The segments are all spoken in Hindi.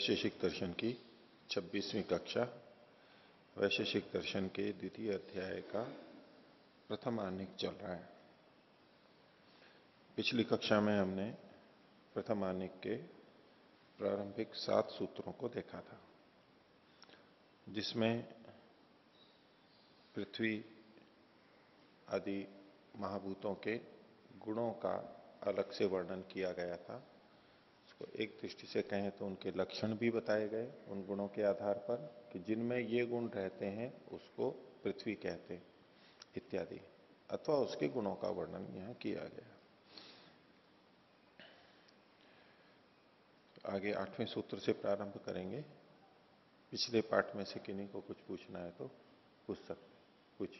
वैशेषिक दर्शन की 26वीं कक्षा, वैशेषिक दर्शन के द्वितीय अध्याय का प्रथम आनिक चल रहा है। पिछली कक्षा में हमने प्रथम आनिक के प्रारंभिक सात सूत्रों को देखा था, जिसमें पृथ्वी आदि महाभूतों के गुणों का अलग से वर्णन किया गया था। उसको एक दृष्टि से कहें तो उनके लक्षण भी बताए गए, उन गुणों के आधार पर कि जिनमें ये गुण रहते हैं, उसको पृथ्वी कहते इत्यादि। अथवा उसके गुणों का वर्णन यहाँ किया गया। आगे आठवें सूत्र से प्रारंभ करेंगे। पिछले पाठ में से किन्हीं को कुछ पूछना है तो पूछ सकते कुछ।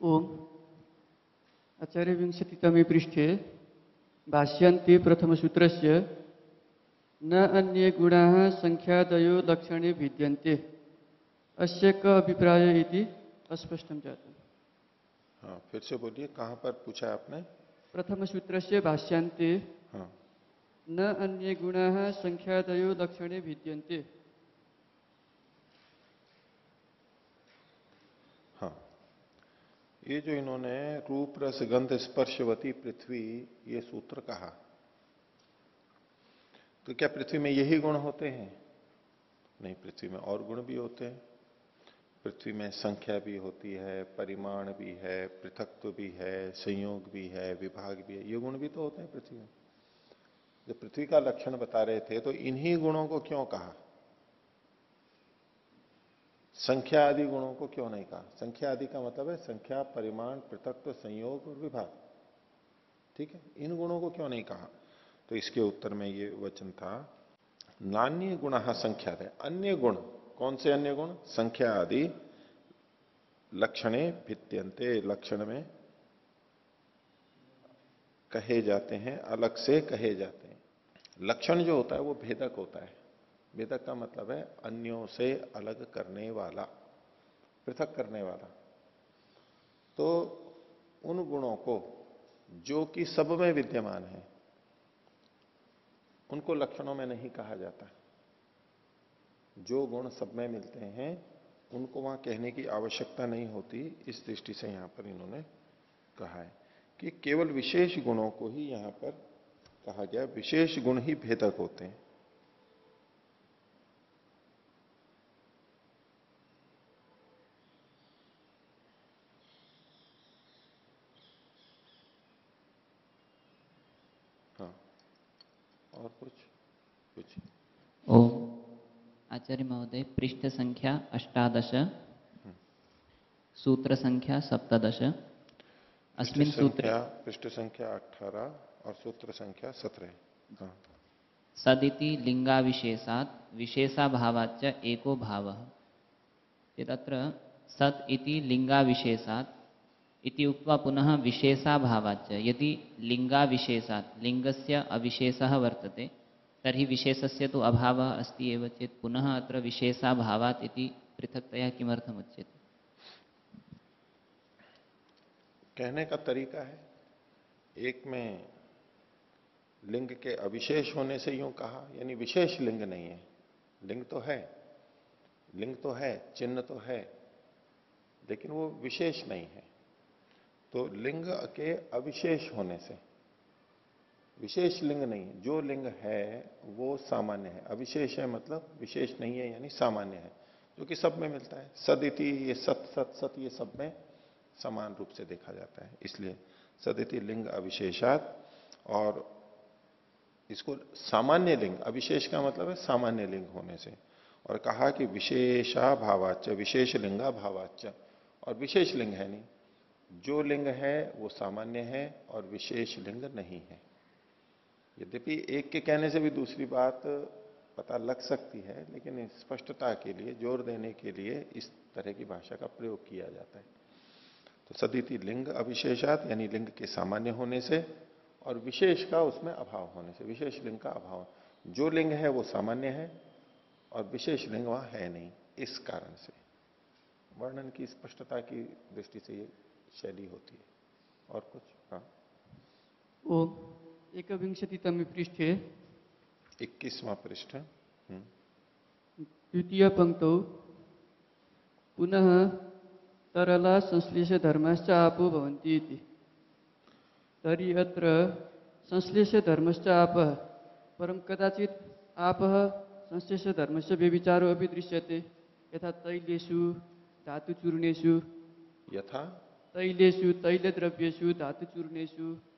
ओम। आचार्य विंशतितमे पृष्ठे भाष्यन्ते प्रथमसूत्रस्य न अन्ये गुणाः संख्यादयो लक्षणे भिद्यन्ते। अस्य क अभिप्राय इति अस्पष्टं जातम् हाँ फिर से बोलिए कहाँ पर पूछा आपने? प्रथमसूत्रस्य भाष्यान्ते। हाँ। न अन्ये गुणाः संख्यादयो लक्षणे भिद्यन्ते। हाँ। ये जो इन्होंने रूप रस गंध स्पर्शवती पृथ्वी ये सूत्र कहा। तो क्या पृथ्वी में यही गुण होते हैं? नहीं, पृथ्वी में और गुण भी होते हैं। पृथ्वी में संख्या भी होती है, परिमाण भी है पृथक्व भी है, संयोग भी है, विभाग भी है। ये गुण भी तो होते हैं पृथ्वी में। जब पृथ्वी का लक्षण बता रहे थे तो इन्हीं गुणों को क्यों कहा? संख्या आदि गुणों को क्यों नहीं कहा? संख्या आदि का मतलब है संख्या, परिमाण पृथक्व संयोग और विभाग। ठीक है? इन गुणों को क्यों नहीं कहा? तो इसके उत्तर में ये वचन था, नान्य गुण संख्या है अन्य गुण, कौन से अन्य गुण? संख्या आदि, लक्षणे भित्यंते लक्षण में कहे जाते हैं, अलग से कहे जाते हैं। लक्षण जो होता है, वो भेदक होता है। भेदक का मतलब है अन्यों से अलग करने वाला, पृथक करने वाला। तो उन गुणों को, जो कि सब में विद्यमान है उनको लक्षणों में नहीं कहा जाता। जो गुण सब में मिलते हैं, उनको वहाँ कहने की आवश्यकता नहीं होती, इस दृष्टि से यहाँ पर इन्होंने कहा है कि केवल विशेष गुणों को ही यहाँ पर कहा गया, विशेष गुण ही भेदक होते हैं और कुछ कुछ ओम आचार्य महोदय पृष्ठ संख्या अष्टादश सूत्र संख्या सप्तदश। अस्मिन् सूत्रे पृष्ठ संख्या अठारह और सूत्र संख्या सत्रह। हाँ। सदिति लिंगाविशेषात् विशेषाभावाच्च एको भावः। तत्र सत् इति लिंगाविशेषात् इति उक्त्वा पुनः विशेषाभावाच्च। यदि लिंगाविशेषात् लिङ्गस्य अविशेषः वर्तते तर्हि विशेषस्य तु अभावः अस्ति चेत् पुनः अत्र विशेषाभावात् इति पृथक्तया किमर्थमुच्यते? कहने का तरीका है, एक में लिंग के अविशेष होने से यूँ कहा, यानी विशेष लिंग नहीं है। लिंग तो है, लिंग तो है, चिन्ह तो है, लेकिन वो विशेष नहीं है। तो लिंग के अविशेष होने से विशेष लिंग नहीं जो लिंग है, वो सामान्य है। अविशेष है मतलब विशेष नहीं है, यानी सामान्य है, जो कि सब में मिलता है। सदिति ये सत सत सत, ये सब में समान रूप से देखा जाता है। इसलिए सदिति लिंग अविशेषात, और इसको सामान्य लिंग, अविशेष का मतलब है सामान्य लिंग होने से। और कहा कि विशेषा भावाच्य विशेष लिंगा भावाच्य और विशेष लिंग है नहीं। जो लिंग है, वो सामान्य है, और विशेष लिंग नहीं है। यद्यपि एक के कहने से भी दूसरी बात पता लग सकती है, लेकिन स्पष्टता के लिए, ज़ोर देने के लिए इस तरह की भाषा का प्रयोग किया जाता है। तो सदिति लिंग अविशेषात, यानी लिंग के सामान्य होने से और विशेष का उसमें अभाव होने से, विशेष लिंग का अभाव। जो लिंग है वो सामान्य है और विशेष लिंग वहाँ है नहीं, इस कारण से। वर्णन की स्पष्टता की दृष्टि से ये शैली होती है। और कुछ? हाँ। एकविंशतितमे पृष्ठे इक्कीसवां पृष्ठ। हम्म, द्वितीयपङ्क्तौ पुनः तरला संश्लेषधर्मश्च आपो भवन्ति इति। तर्हि अत्र संश्लेषधर्मश्च आपः परं कदाचित् आपः संश्लेषधर्मस्य व्यभिचारो अपि दृश्यते। यथा तैलेषु धातुचूर्णेषु। यथा? तैलेषु तैलद्रव्येषु धातुचूर्णेषु।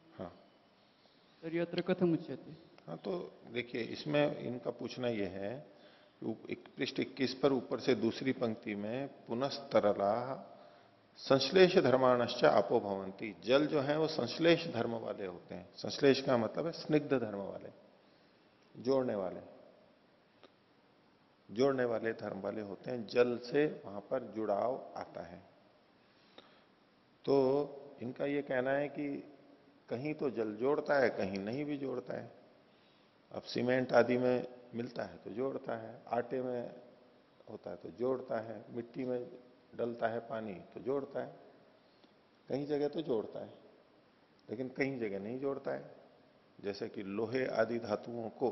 तर्हि अत्र कथम् उच्यते हाँ तो देखिए, इसमें इनका पूछना यह है कि पृष्ठ इक्कीस पर ऊपर से दूसरी पंक्ति में पुनस्तरला संश्लेष धर्माणश्च आपो भवंती जल जो है वो संश्लेष धर्म वाले होते हैं। संश्लेष का मतलब है स्निग्ध धर्म वाले, जोड़ने वाले। जोड़ने वाले धर्म वाले होते हैं। जल से वहाँ पर जुड़ाव आता है। तो इनका ये कहना है कि कहीं तो जल जोड़ता है, कहीं नहीं भी जोड़ता है। अब सीमेंट आदि में मिलता है तो जोड़ता है, आटे में होता है तो जोड़ता है, मिट्टी में डलता है पानी तो जोड़ता है। कहीं जगह तो जोड़ता है, लेकिन कहीं जगह नहीं जोड़ता है। जैसे कि लोहे आदि धातुओं को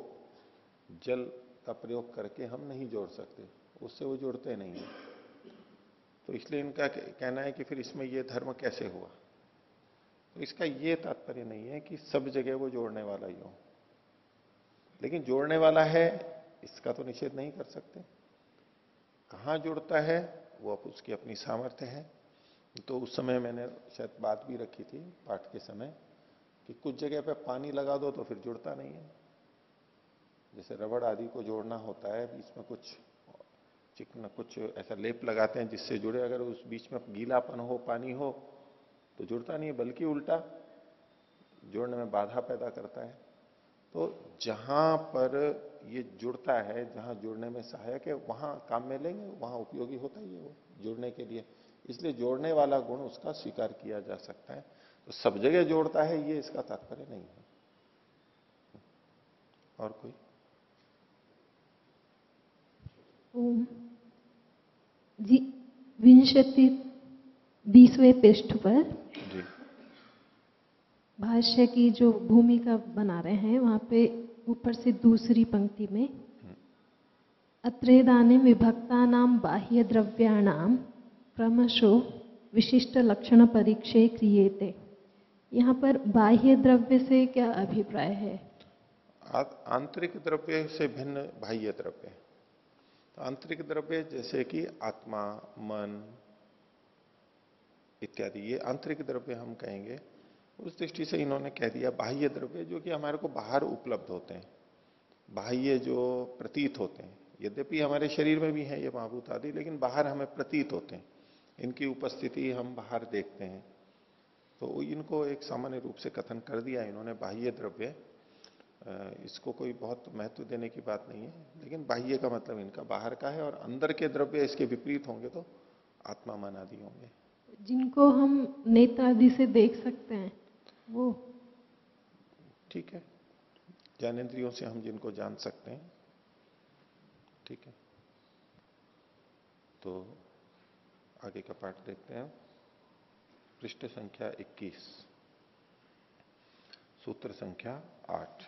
जल का प्रयोग करके हम नहीं जोड़ सकते, उससे वो जुड़ते नहीं है। तो इसलिए इनका कहना है कि फिर इसमें ये धर्म कैसे हुआ? तो इसका ये तात्पर्य नहीं है कि सब जगह वो जोड़ने वाला ही हो। लेकिन जोड़ने वाला है, इसका तो निषेध नहीं कर सकते। कहाँ जुड़ता है, वो अब उसकी अपनी सामर्थ्य है। तो उस समय मैंने शायद बात भी रखी थी पाठ के समय कि कुछ जगह पे पानी लगा दो तो फिर जुड़ता नहीं है। जैसे रबड़ आदि को जोड़ना होता है, बीच में कुछ चिकना, कुछ ऐसा लेप लगाते हैं जिससे जुड़े। अगर उस बीच में गीलापन हो, पानी हो तो जुड़ता नहीं है, बल्कि उल्टा जोड़ने में बाधा पैदा करता है। तो जहाँ पर ये जुड़ता है, जहाँ जुड़ने में सहायक है, वहाँ काम में लेंगे, वहाँ उपयोगी होता ही है वो जुड़ने के लिए। इसलिए जोड़ने वाला गुण उसका स्वीकार किया जा सकता है। तो सब जगह जोड़ता है, ये इसका तात्पर्य नहीं है। और कोई? जी, विंशति बीसवें पृष्ठ पर। भाष्य की जो भूमिका बना रहे हैं वहाँ पे ऊपर से दूसरी पंक्ति में अत्रेदाने विभक्ता नाम बाह्य द्रव्याणाम क्रमशो विशिष्ट लक्षण परीक्षे क्रिएते यहाँ पर बाह्य द्रव्य से क्या अभिप्राय है? आंतरिक द्रव्य से भिन्न बाह्य द्रव्य। तो आंतरिक द्रव्य जैसे कि आत्मा मन इत्यादि। ये आंतरिक द्रव्य हम कहेंगे, उस दृष्टि से इन्होंने कह दिया बाह्य द्रव्य, जो कि हमारे को बाहर उपलब्ध होते हैं, बाह्य जो प्रतीत होते हैं। यद्यपि हमारे शरीर में भी है ये महाभूत आदि, लेकिन बाहर हमें प्रतीत होते हैं। इनकी उपस्थिति हम बाहर देखते हैं। तो इनको एक सामान्य रूप से कथन कर दिया इन्होंने, बाह्य द्रव्य। इसको कोई बहुत महत्व देने की बात नहीं है, लेकिन बाह्य का मतलब इनका बाहर का है, और अंदर के द्रव्य इसके विपरीत होंगे तो आत्मा मन आदि होंगे। जिनको हम आदि से देख सकते हैं, वो। ठीक है। ज्ञानेन्द्रियों से हम जिनको जान सकते हैं। ठीक है। तो आगे का पाठ देखते हैं। पृष्ठ संख्या 21 सूत्र संख्या 8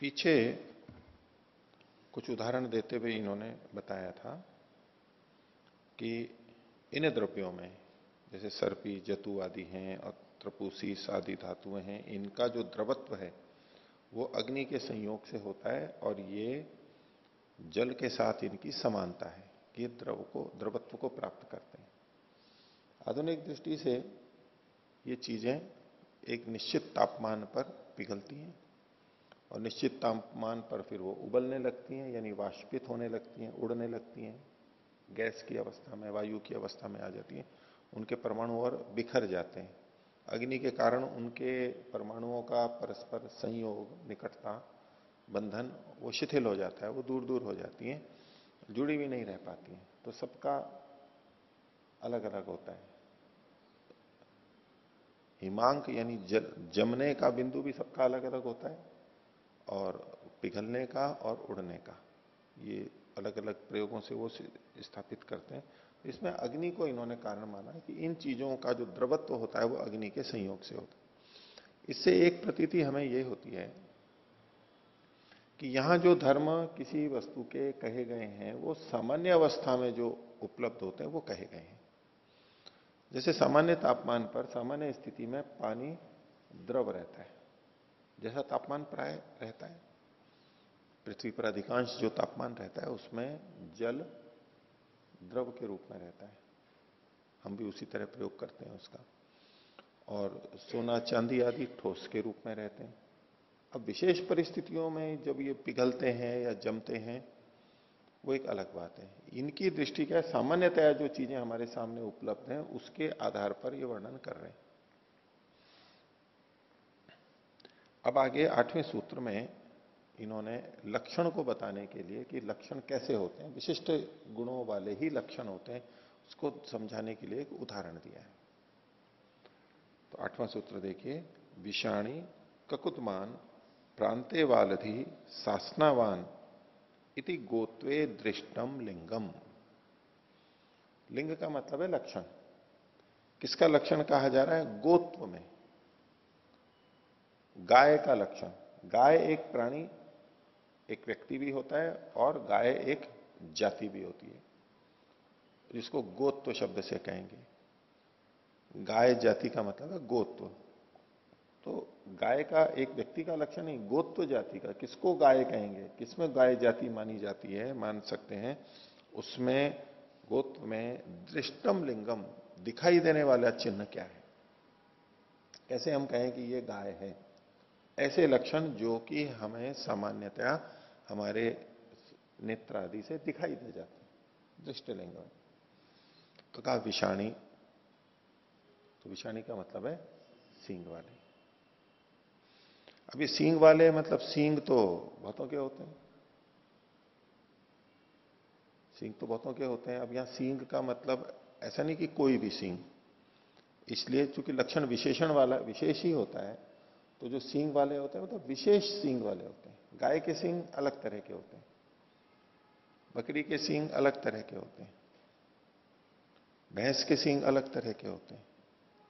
पीछे कुछ उदाहरण देते हुए इन्होंने बताया था कि इन द्रव्यों में, जैसे सर्पी, जतु आदि हैं और त्रपूसीस आदि धातुएँ हैं, इनका जो द्रवत्व है, वो अग्नि के संयोग से होता है और ये जल के साथ इनकी समानता है कि ये द्रव को, द्रवत्व को प्राप्त करते हैं। आधुनिक दृष्टि से ये चीज़ें एक निश्चित तापमान पर पिघलती हैं। और निश्चित तापमान पर फिर वो उबलने लगती हैं, यानी वाष्पित होने लगती हैं, उड़ने लगती हैं। गैस की अवस्था में, वायु की अवस्था में आ जाती हैं। उनके परमाणु और बिखर जाते हैं। अग्नि के कारण उनके परमाणुओं का परस्पर संयोग, निकटता, बंधन, वो शिथिल हो जाता है, वो दूर दूर हो जाती है, जुड़ी भी नहीं रह पाती हैं। तो सबका अलग अलग होता है। हिमांक यानी जमने का बिंदु भी सबका अलग अलग होता है। और पिघलने का और उड़ने का। ये अलग अलग प्रयोगों से वो स्थापित करते हैं। इसमें अग्नि को इन्होंने कारण माना कि इन चीज़ों का जो द्रवत्व होता है वो अग्नि के संयोग से होता है। इससे एक प्रतीति हमें ये होती है कि यहाँ जो धर्म किसी वस्तु के कहे गए हैं, वो सामान्य अवस्था में जो उपलब्ध होते हैं, वो कहे गए हैं। जैसे सामान्य तापमान पर, सामान्य स्थिति में पानी द्रव रहता है। जैसा तापमान प्राय रहता है, पृथ्वी पर अधिकांश जो तापमान रहता है, उसमें जल द्रव के रूप में रहता है। हम भी उसी तरह प्रयोग करते हैं उसका। और सोना, चांदी आदि ठोस के रूप में रहते हैं। अब विशेष परिस्थितियों में जब ये पिघलते हैं या जमते हैं, वो एक अलग बात है। इनकी दृष्टि क्या सामान्यतया जो चीज़ें हमारे सामने उपलब्ध हैं, उसके आधार पर ये वर्णन कर रहे हैं। अब आगे आठवें सूत्र में इन्होंने लक्षण को बताने के लिए कि लक्षण कैसे होते हैं। विशिष्ट गुणों वाले ही लक्षण होते हैं। उसको समझाने के लिए एक उदाहरण दिया है। तो आठवां सूत्र देखिए। विषाणी, ककुतमान, प्रांते वालधि सासनावान इति गोत्वे दृष्टम लिंगम। लिंग का मतलब है लक्षण। किसका लक्षण कहा जा रहा है? गोत्व में। गाय का लक्षण। गाय एक प्राणी, एक व्यक्ति भी होता है और गाय एक जाति भी होती है। जिसको गोत्व शब्द से कहेंगे। गाय जाति का मतलब है गोत्व। तो गाय का एक व्यक्ति का लक्षण नहीं, गोत्व जाति का। किसको गाय कहेंगे? किसमें गाय जाति मानी जाती है, मान सकते हैं? उसमें, गोत्व में दृष्टम लिंगम, दिखाई देने वाला चिन्ह क्या है? कैसे हम कहें कि ये गाय है? ऐसे लक्षण जो कि हमें सामान्यतया हमारे नेत्र आदि से दिखाई दे जाते हैं, दृष्टिलिंग में। तो कहा विषाणी तो विषाणी का मतलब है सींग वाले। अभी सींग वाले मतलब सींग तो बहुतों के होते हैं। सींग तो बहुतों के होते हैं। अब यहाँ सींग का मतलब ऐसा नहीं कि कोई भी सींग। इसलिए चूँकि लक्षण विशेषण वाला, विशेष ही होता है तो जो सींग वाले होते हैं मतलब विशेष सींग वाले होते हैं। गाय के सींग अलग तरह के होते हैं। बकरी के सींग अलग तरह के होते हैं। भैंस के सींग अलग तरह के होते हैं।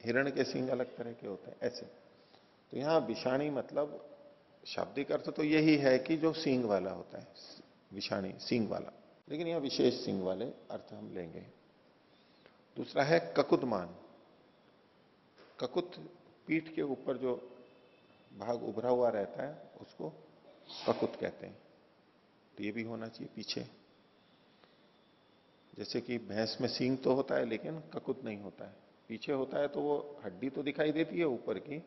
हिरण के सींग अलग तरह के होते हैं, ऐसे। तो यहाँ विषाणी मतलब शाब्दिक अर्थ तो यही है कि जो सींग वाला होता है, विषाणी, सींग वाला। लेकिन यहाँ विशेष सींग वाले अर्थ हम लेंगे। दूसरा है ककुदमान ककुत पीठ के ऊपर जो भाग उभरा हुआ रहता है, उसको ककुत कहते हैं। तो ये भी होना चाहिए पीछे। जैसे कि भैंस में सींग तो होता है, लेकिन ककुत नहीं होता है। पीछे होता है तो वो हड्डी तो दिखाई देती है ऊपर की,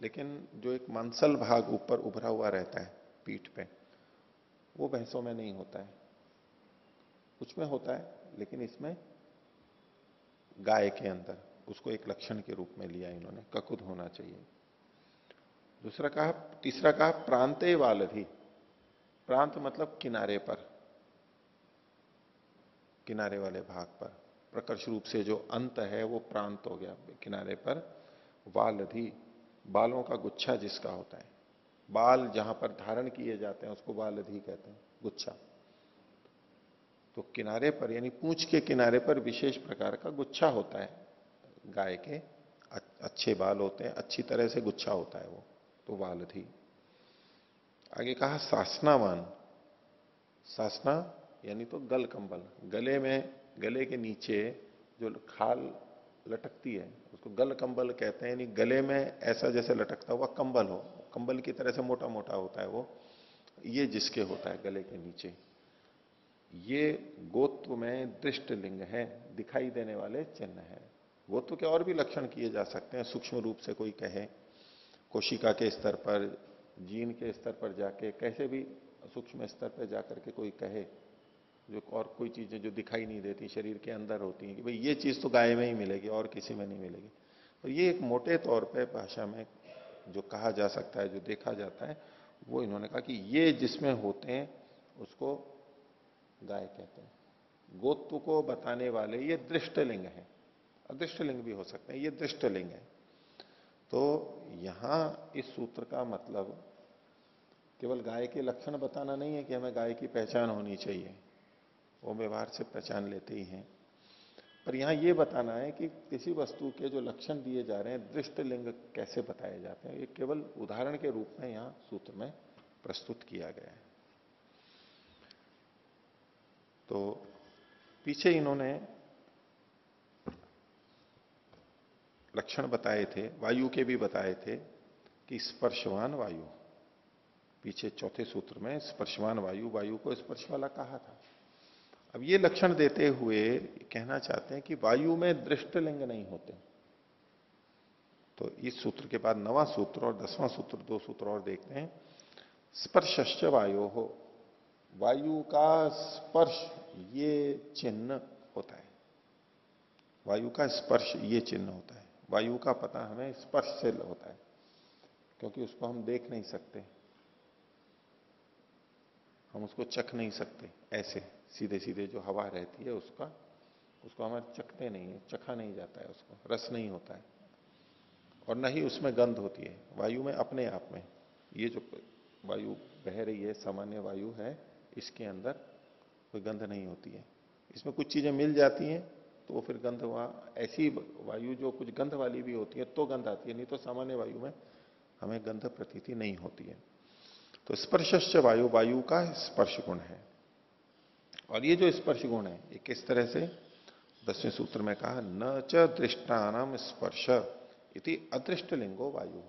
लेकिन जो एक मांसल भाग ऊपर उभरा हुआ रहता है पीठ पे, वो भैंसों में नहीं होता है। कुछ में होता है, लेकिन इसमें गाय के अंदर, उसको एक लक्षण के रूप में लिया इन्होंने ककुद होना चाहिए। दूसरा कहा, तीसरा कहा, प्रांते वालधि। प्रांत मतलब किनारे पर, किनारे वाले भाग पर। प्रकर्ष रूप से जो अंत है, वो प्रांत हो गया। किनारे पर वालधि, बालों का गुच्छा जिसका होता है। बाल जहाँ पर धारण किए जाते हैं, उसको बालधि कहते हैं, गुच्छा। तो किनारे पर, यानी पूछ के किनारे पर विशेष प्रकार का गुच्छा होता है। गाय के अच्छे बाल होते हैं, अच्छी तरह से गुच्छा होता है वो। तो वाल थी। आगे कहा, सासनावान। सासना यानी तो गल कंबल। गले में, गले के नीचे जो खाल लटकती है, उसको गल कंबल कहते हैं। यानी गले में ऐसा जैसे लटकता हुआ कंबल हो। कंबल की तरह से मोटा मोटा होता है वो। ये जिसके होता है, गले के नीचे। ये गोत्व में दृष्ट लिंग है, दिखाई देने वाले चिन्ह है। गोत्व के और भी लक्षण किए जा सकते हैं? सूक्ष्म रूप से कोई कहे। कोशिका के स्तर पर, जीन के स्तर पर जाके, कैसे भी सूक्ष्म स्तर पर जाकर के कोई कहे, जो और कोई चीज़ें जो दिखाई नहीं देती, शरीर के अंदर होती हैं कि भाई ये चीज़ तो गाय में ही मिलेगी, और किसी में नहीं मिलेगी। और ये एक मोटे तौर पे भाषा में जो कहा जा सकता है, जो देखा जाता है, वो इन्होंने कहा कि ये जिसमें होते हैं, उसको गाय कहते हैं। गोत्व को बताने वाले ये दृष्टलिंग है। अदृष्टलिंग भी हो सकते हैं, ये दृष्टलिंग है। तो यहाँ इस सूत्र का मतलब केवल गाय के लक्षण बताना नहीं है कि हमें गाय की पहचान होनी चाहिए। वो व्यवहार से पहचान लेते ही हैं। पर यहाँ ये बताना है कि किसी वस्तु के जो लक्षण दिए जा रहे हैं, दृष्ट लिंग कैसे बताए जाते हैं, ये केवल उदाहरण के रूप में यहाँ सूत्र में प्रस्तुत किया गया है। तो पीछे इन्होंने लक्षण बताए थे, वायु के भी बताए थे कि स्पर्शवान वायु, पीछे चौथे सूत्र में स्पर्शवान वायु वायु को स्पर्श वाला कहा था। अब ये लक्षण देते हुए कहना चाहते हैं कि वायु में दृष्टलिंग नहीं होते। तो इस सूत्र के बाद नवा सूत्र और दसवां सूत्र, दो सूत्र और देखते हैं। स्पर्श वायु हो वायु का स्पर्श ये चिन्ह होता है। वायु का स्पर्श ये चिन्ह होता है। वायु का पता हमें स्पर्श से होता है, क्योंकि उसको हम देख नहीं सकते। हम उसको चख नहीं सकते, ऐसे सीधे सीधे जो हवा रहती है उसका, उसको हम चखते नहीं है, चखा नहीं जाता है उसको, रस नहीं होता है। और न ही उसमें गंध होती है, वायु में अपने आप में। ये जो वायु बह रही है, सामान्य वायु है, इसके अंदर कोई गंध नहीं होती है। इसमें कुछ चीज़ें मिल जाती हैं तो फिर गंध वहाँ, ऐसी वायु जो कुछ गंध वाली भी होती है तो गंध आती है, नहीं तो सामान्य वायु में हमें गंध प्रतीति नहीं होती है। तो स्पर्श वायु वायु का स्पर्श गुण है। और ये जो स्पर्श गुण है, ये किस तरह से? दसवें सूत्र में कहा, न च दृष्टानाम स्पर्श, इति अदृष्ट लिंगो वायु।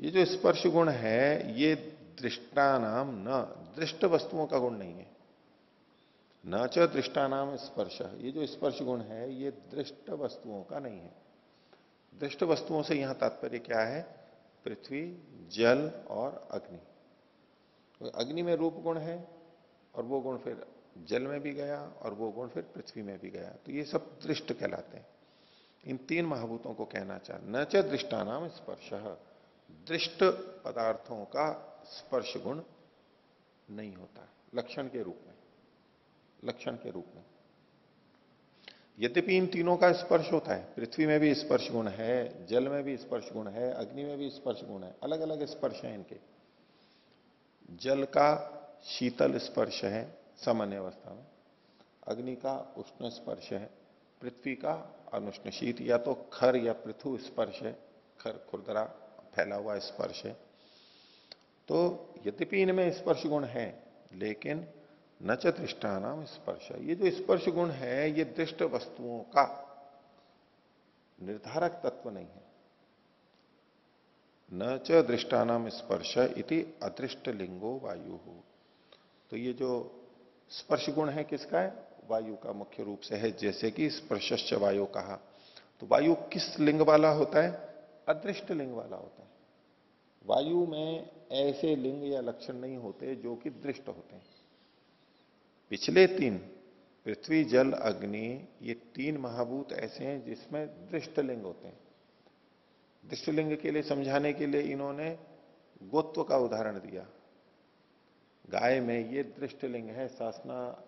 ये जो स्पर्श गुण है, ये दृष्टानाम न, दृष्ट वस्तुओं का गुण नहीं है। न च दृष्टानाम स्पर्श। ये जो स्पर्श गुण है, ये दृष्ट वस्तुओं का नहीं है। दृष्ट वस्तुओं से यहाँ तात्पर्य क्या है? पृथ्वी, जल और अग्नि। तो अग्नि में रूप गुण है, और वो गुण फिर जल में भी गया, और वो गुण फिर पृथ्वी में भी गया। तो ये सब दृष्ट कहलाते हैं। इन तीन महाभूतों को कहना चाह, न च दृष्टानाम स्पर्श। दृष्ट पदार्थों का स्पर्श गुण नहीं होता। लक्षण के रूप लक्षण के रूप में। यद्यपि इन तीनों का स्पर्श होता है, पृथ्वी में भी स्पर्श गुण है, जल में भी स्पर्श गुण है, अग्नि में भी स्पर्श गुण है अलग अलग स्पर्श है इनके। जल का शीतल स्पर्श है सामान्य अवस्था में, अग्नि का उष्ण स्पर्श है, पृथ्वी का अनुष्ण शीत या तो खर या पृथु स्पर्श है, खर, खुरदरा फैला हुआ स्पर्श है। तो यद्यपि इनमें स्पर्श गुण है, लेकिन न च दृष्टानाम स्पर्श। ये जो स्पर्श गुण है, ये दृष्ट वस्तुओं का निर्धारक तत्व नहीं है। न च दृष्टानाम स्पर्श इति अदृष्ट लिंगो वायु। तो ये जो स्पर्श गुण है किसका है? वायु का मुख्य रूप से है, जैसे कि स्पर्श वायु कहा। तो वायु किस लिंग वाला होता है? अदृष्ट लिंग वाला होता है। वायु में ऐसे लिंग या लक्षण नहीं होते जो कि दृष्ट होते हैं। पिछले तीन, पृथ्वी, जल, अग्नि, ये तीन महाभूत ऐसे हैं जिसमें दृष्टलिंग होते हैं। दृष्टलिंग के लिए, समझाने के लिए इन्होंने गोत्व का उदाहरण दिया। गाय में ये दृष्टलिंग है, सासना,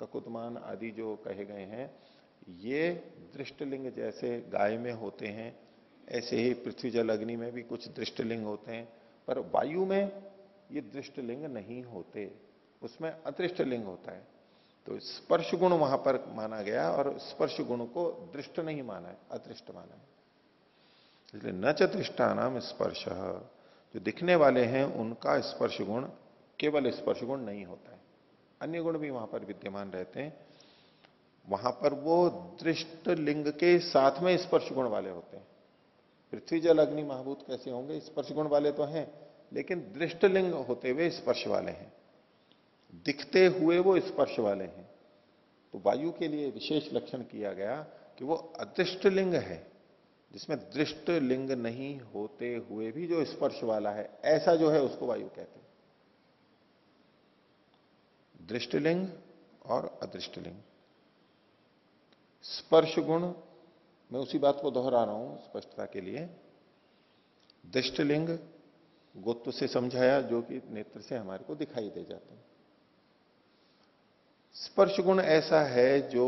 ककुतमान आदि जो कहे गए हैं, ये दृष्टलिंग जैसे गाय में होते हैं, ऐसे ही पृथ्वी, जल, अग्नि में भी कुछ दृष्टलिंग होते हैं, पर वायु में ये दृष्टलिंग नहीं होते। उसमें अदृष्ट लिंग होता है। तो स्पर्श गुण वहाँ पर माना गया और स्पर्श गुण को दृष्ट नहीं माना है अदृष्ट माना है। इसलिए न चतृष्टा नाम स्पर्श। जो दिखने वाले हैं, उनका स्पर्श गुण, केवल स्पर्श गुण नहीं होता है। अन्य गुण भी वहाँ पर विद्यमान रहते हैं। वहाँ पर वो दृष्ट लिंग के साथ में स्पर्श गुण वाले होते हैं। पृथ्वी जल अग्नि महाभूत कैसे होंगे? स्पर्श गुण वाले तो हैं, लेकिन दृष्ट लिंग होते हुए स्पर्श वाले हैं। दिखते हुए वो स्पर्श वाले हैं। तो वायु के लिए विशेष लक्षण किया गया कि वो अदृष्ट लिंग है, जिसमें दृष्ट लिंग नहीं होते हुए भी जो स्पर्श वाला है, ऐसा जो है उसको वायु कहते हैं। दृष्टलिंग और अदृष्टलिंग। स्पर्श गुण, मैं उसी बात को दोहरा रहा हूँ स्पष्टता के लिए। दृष्टलिंग गोत्व से समझाया, जो कि नेत्र से हमारे को दिखाई दे जाते हैं। स्पर्श गुण ऐसा है जो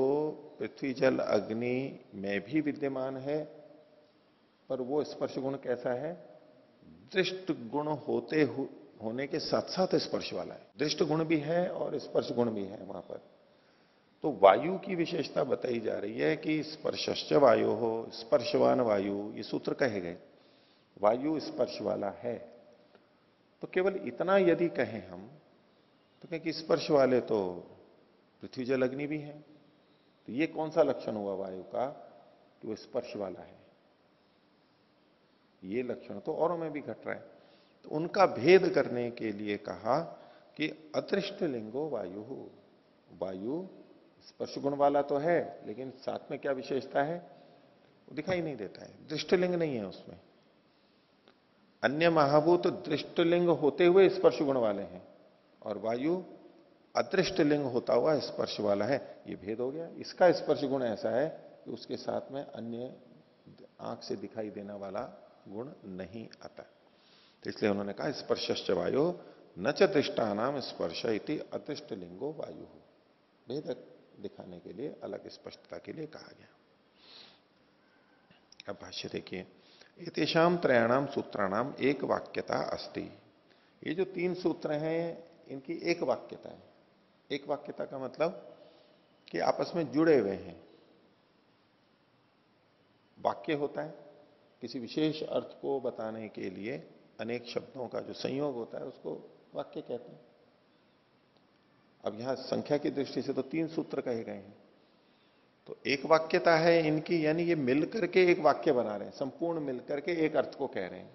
पृथ्वी जल अग्नि में भी विद्यमान है पर वो स्पर्श गुण कैसा है? दृष्ट गुण होते हु, होने के साथ साथ स्पर्श वाला है। दृष्ट गुण भी है और स्पर्श गुण भी है वहाँ पर। तो वायु की विशेषता बताई जा रही है कि स्पर्शश्च वायु हो स्पर्शवान वायु ये सूत्र कहे गए। वायु स्पर्श वाला है। तो केवल इतना यदि कहें हम तो कहें कि स्पर्श वाले तो पृथ्वी जल अग्नि भी है। तो ये कौन सा लक्षण हुआ वायु का? कि वो स्पर्श वाला है। ये लक्षण तो औरों में भी घट रहा है। तो उनका भेद करने के लिए कहा कि अदृष्ट लिंगो वायु। वायु स्पर्श गुण वाला तो है, लेकिन साथ में क्या विशेषता है? वो दिखाई नहीं देता है। दृष्टलिंग नहीं है उसमें। अन्य महाभूत दृष्टलिंग होते हुए स्पर्श गुण वाले हैं। और वायु अदृष्ट लिंग होता हुआ स्पर्श वाला है, ये भेद हो गया। इसका स्पर्श गुण ऐसा है कि उसके साथ में अन्य आँख से दिखाई देने वाला गुण नहीं आता। तो इसलिए उन्होंने कहा स्पर्श वायु, न च नाम स्पर्श इति अदृष्ट लिंगो वायु। भेद दिखाने के लिए, अलग स्पष्टता के लिए कहा गया। अब भाष्य देखिए इतिशाम त्रयाणाम सूत्राणाम एक वाक्यता अस्ति। ये जो तीन सूत्र हैं, इनकी एक वाक्यता है। एक वाक्यता का मतलब कि आपस में जुड़े हुए हैं। वाक्य होता है किसी विशेष अर्थ को बताने के लिए अनेक शब्दों का जो संयोग होता है उसको वाक्य कहते हैं। अब यहाँ संख्या की दृष्टि से तो तीन सूत्र कहे गए हैं। तो एक वाक्यता है इनकी, यानी ये मिलकर के एक वाक्य बना रहे हैं, संपूर्ण मिलकर के एक अर्थ को कह रहे हैं।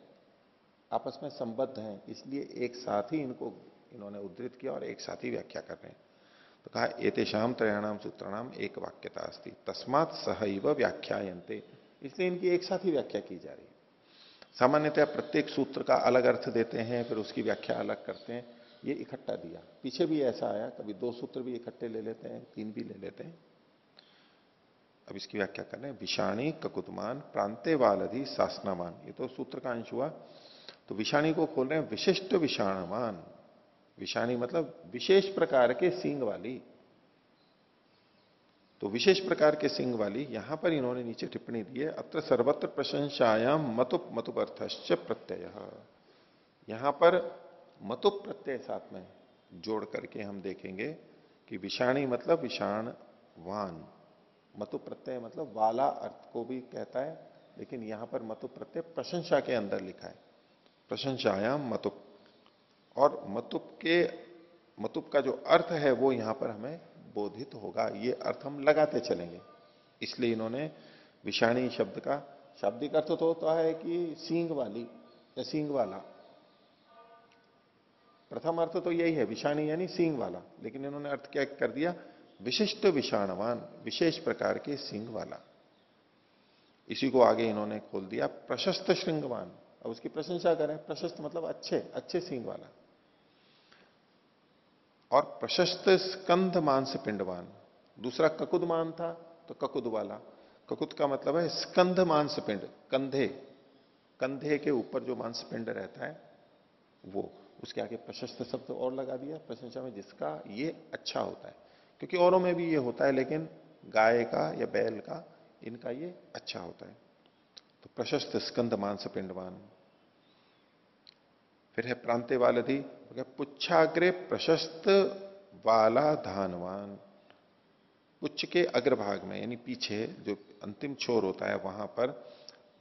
आपस में संबद्ध हैं, इसलिए एक साथ ही इनको इन्होंने उद्धृत किया और एक साथ ही व्याख्या कर रहे हैं। तो कहा एतेषाम त्रयाणाम सूत्रणाम एक वाक्यता अस्ती। तस्मात सहैव व्याख्यायंते इसलिए इनकी एक साथ ही व्याख्या की जा रही है। सामान्यतः प्रत्येक सूत्र का अलग अर्थ देते हैं, फिर उसकी व्याख्या अलग करते हैं। ये इकट्ठा दिया। पीछे भी ऐसा आया, कभी दो सूत्र भी इकट्ठे ले लेते हैं, तीन भी ले लेते हैं। अब इसकी व्याख्या कर रहे हैं। विषाणी, ककुतमान, प्रांते वालधि, शासनामान। ये तो सूत्र का अंश हुआ। तो विषाणी को खोल रहे हैं, विशिष्ट विषाणमान। विषाणी मतलब विशेष प्रकार के सिंग वाली। तो विशेष प्रकार के सिंह वाली, यहाँ पर इन्होंने नीचे टिप्पणी दी है, अत्र सर्वत्र प्रशंसायाम मतुप मतुप अर्थश्च प्रत्यय। यहाँ पर मतुप प्रत्यय साथ में जोड़ करके हम देखेंगे कि विषाणी मतलब विषाण वान मतु प्रत्यय मतलब वाला अर्थ को भी कहता है, लेकिन यहाँ पर मतु प्रत्यय प्रशंसा के अंदर लिखा है। प्रशंसायाम मतुप और मतुप के, मतुप का जो अर्थ है वो यहाँ पर हमें बोधित होगा। ये अर्थ हम लगाते चलेंगे। इसलिए इन्होंने विषाणी शब्द का शाब्दिक अर्थ तो होता है कि सींग वाली या सींग वाला। प्रथम अर्थ तो यही है, विषाणी यानी सींग वाला। लेकिन इन्होंने अर्थ क्या कर दिया? विशिष्ट विषाणवान, विशेष प्रकार के सिंह वाला। इसी को आगे इन्होंने खोल दिया, प्रशस्त श्रृंगवान अब उसकी प्रशंसा करें। प्रशस्त मतलब अच्छे अच्छे सिंह वाला। और प्रशस्त स्कंध मांस पिंडवान। दूसरा ककुदमान था तो ककुद वाला। ककुद का मतलब है स्कंध मांस पिंड, कंधे। कंधे के ऊपर जो मांस पिंड रहता है, वो। उसके आगे प्रशस्त शब्द और लगा दिया। प्रशंसा में, जिसका ये अच्छा होता है। क्योंकि औरों में भी ये होता है, लेकिन गाय का या बैल का, इनका ये अच्छा होता है। तो प्रशस्त स्कंद मांस पिंडवान। फिर है प्रांत्य वालधि। पुच्छाग्रे प्रशस्त वाला धानवान। पुच्छ के अग्रभाग में, यानी पीछे, जो अंतिम छोर होता है, वहाँ पर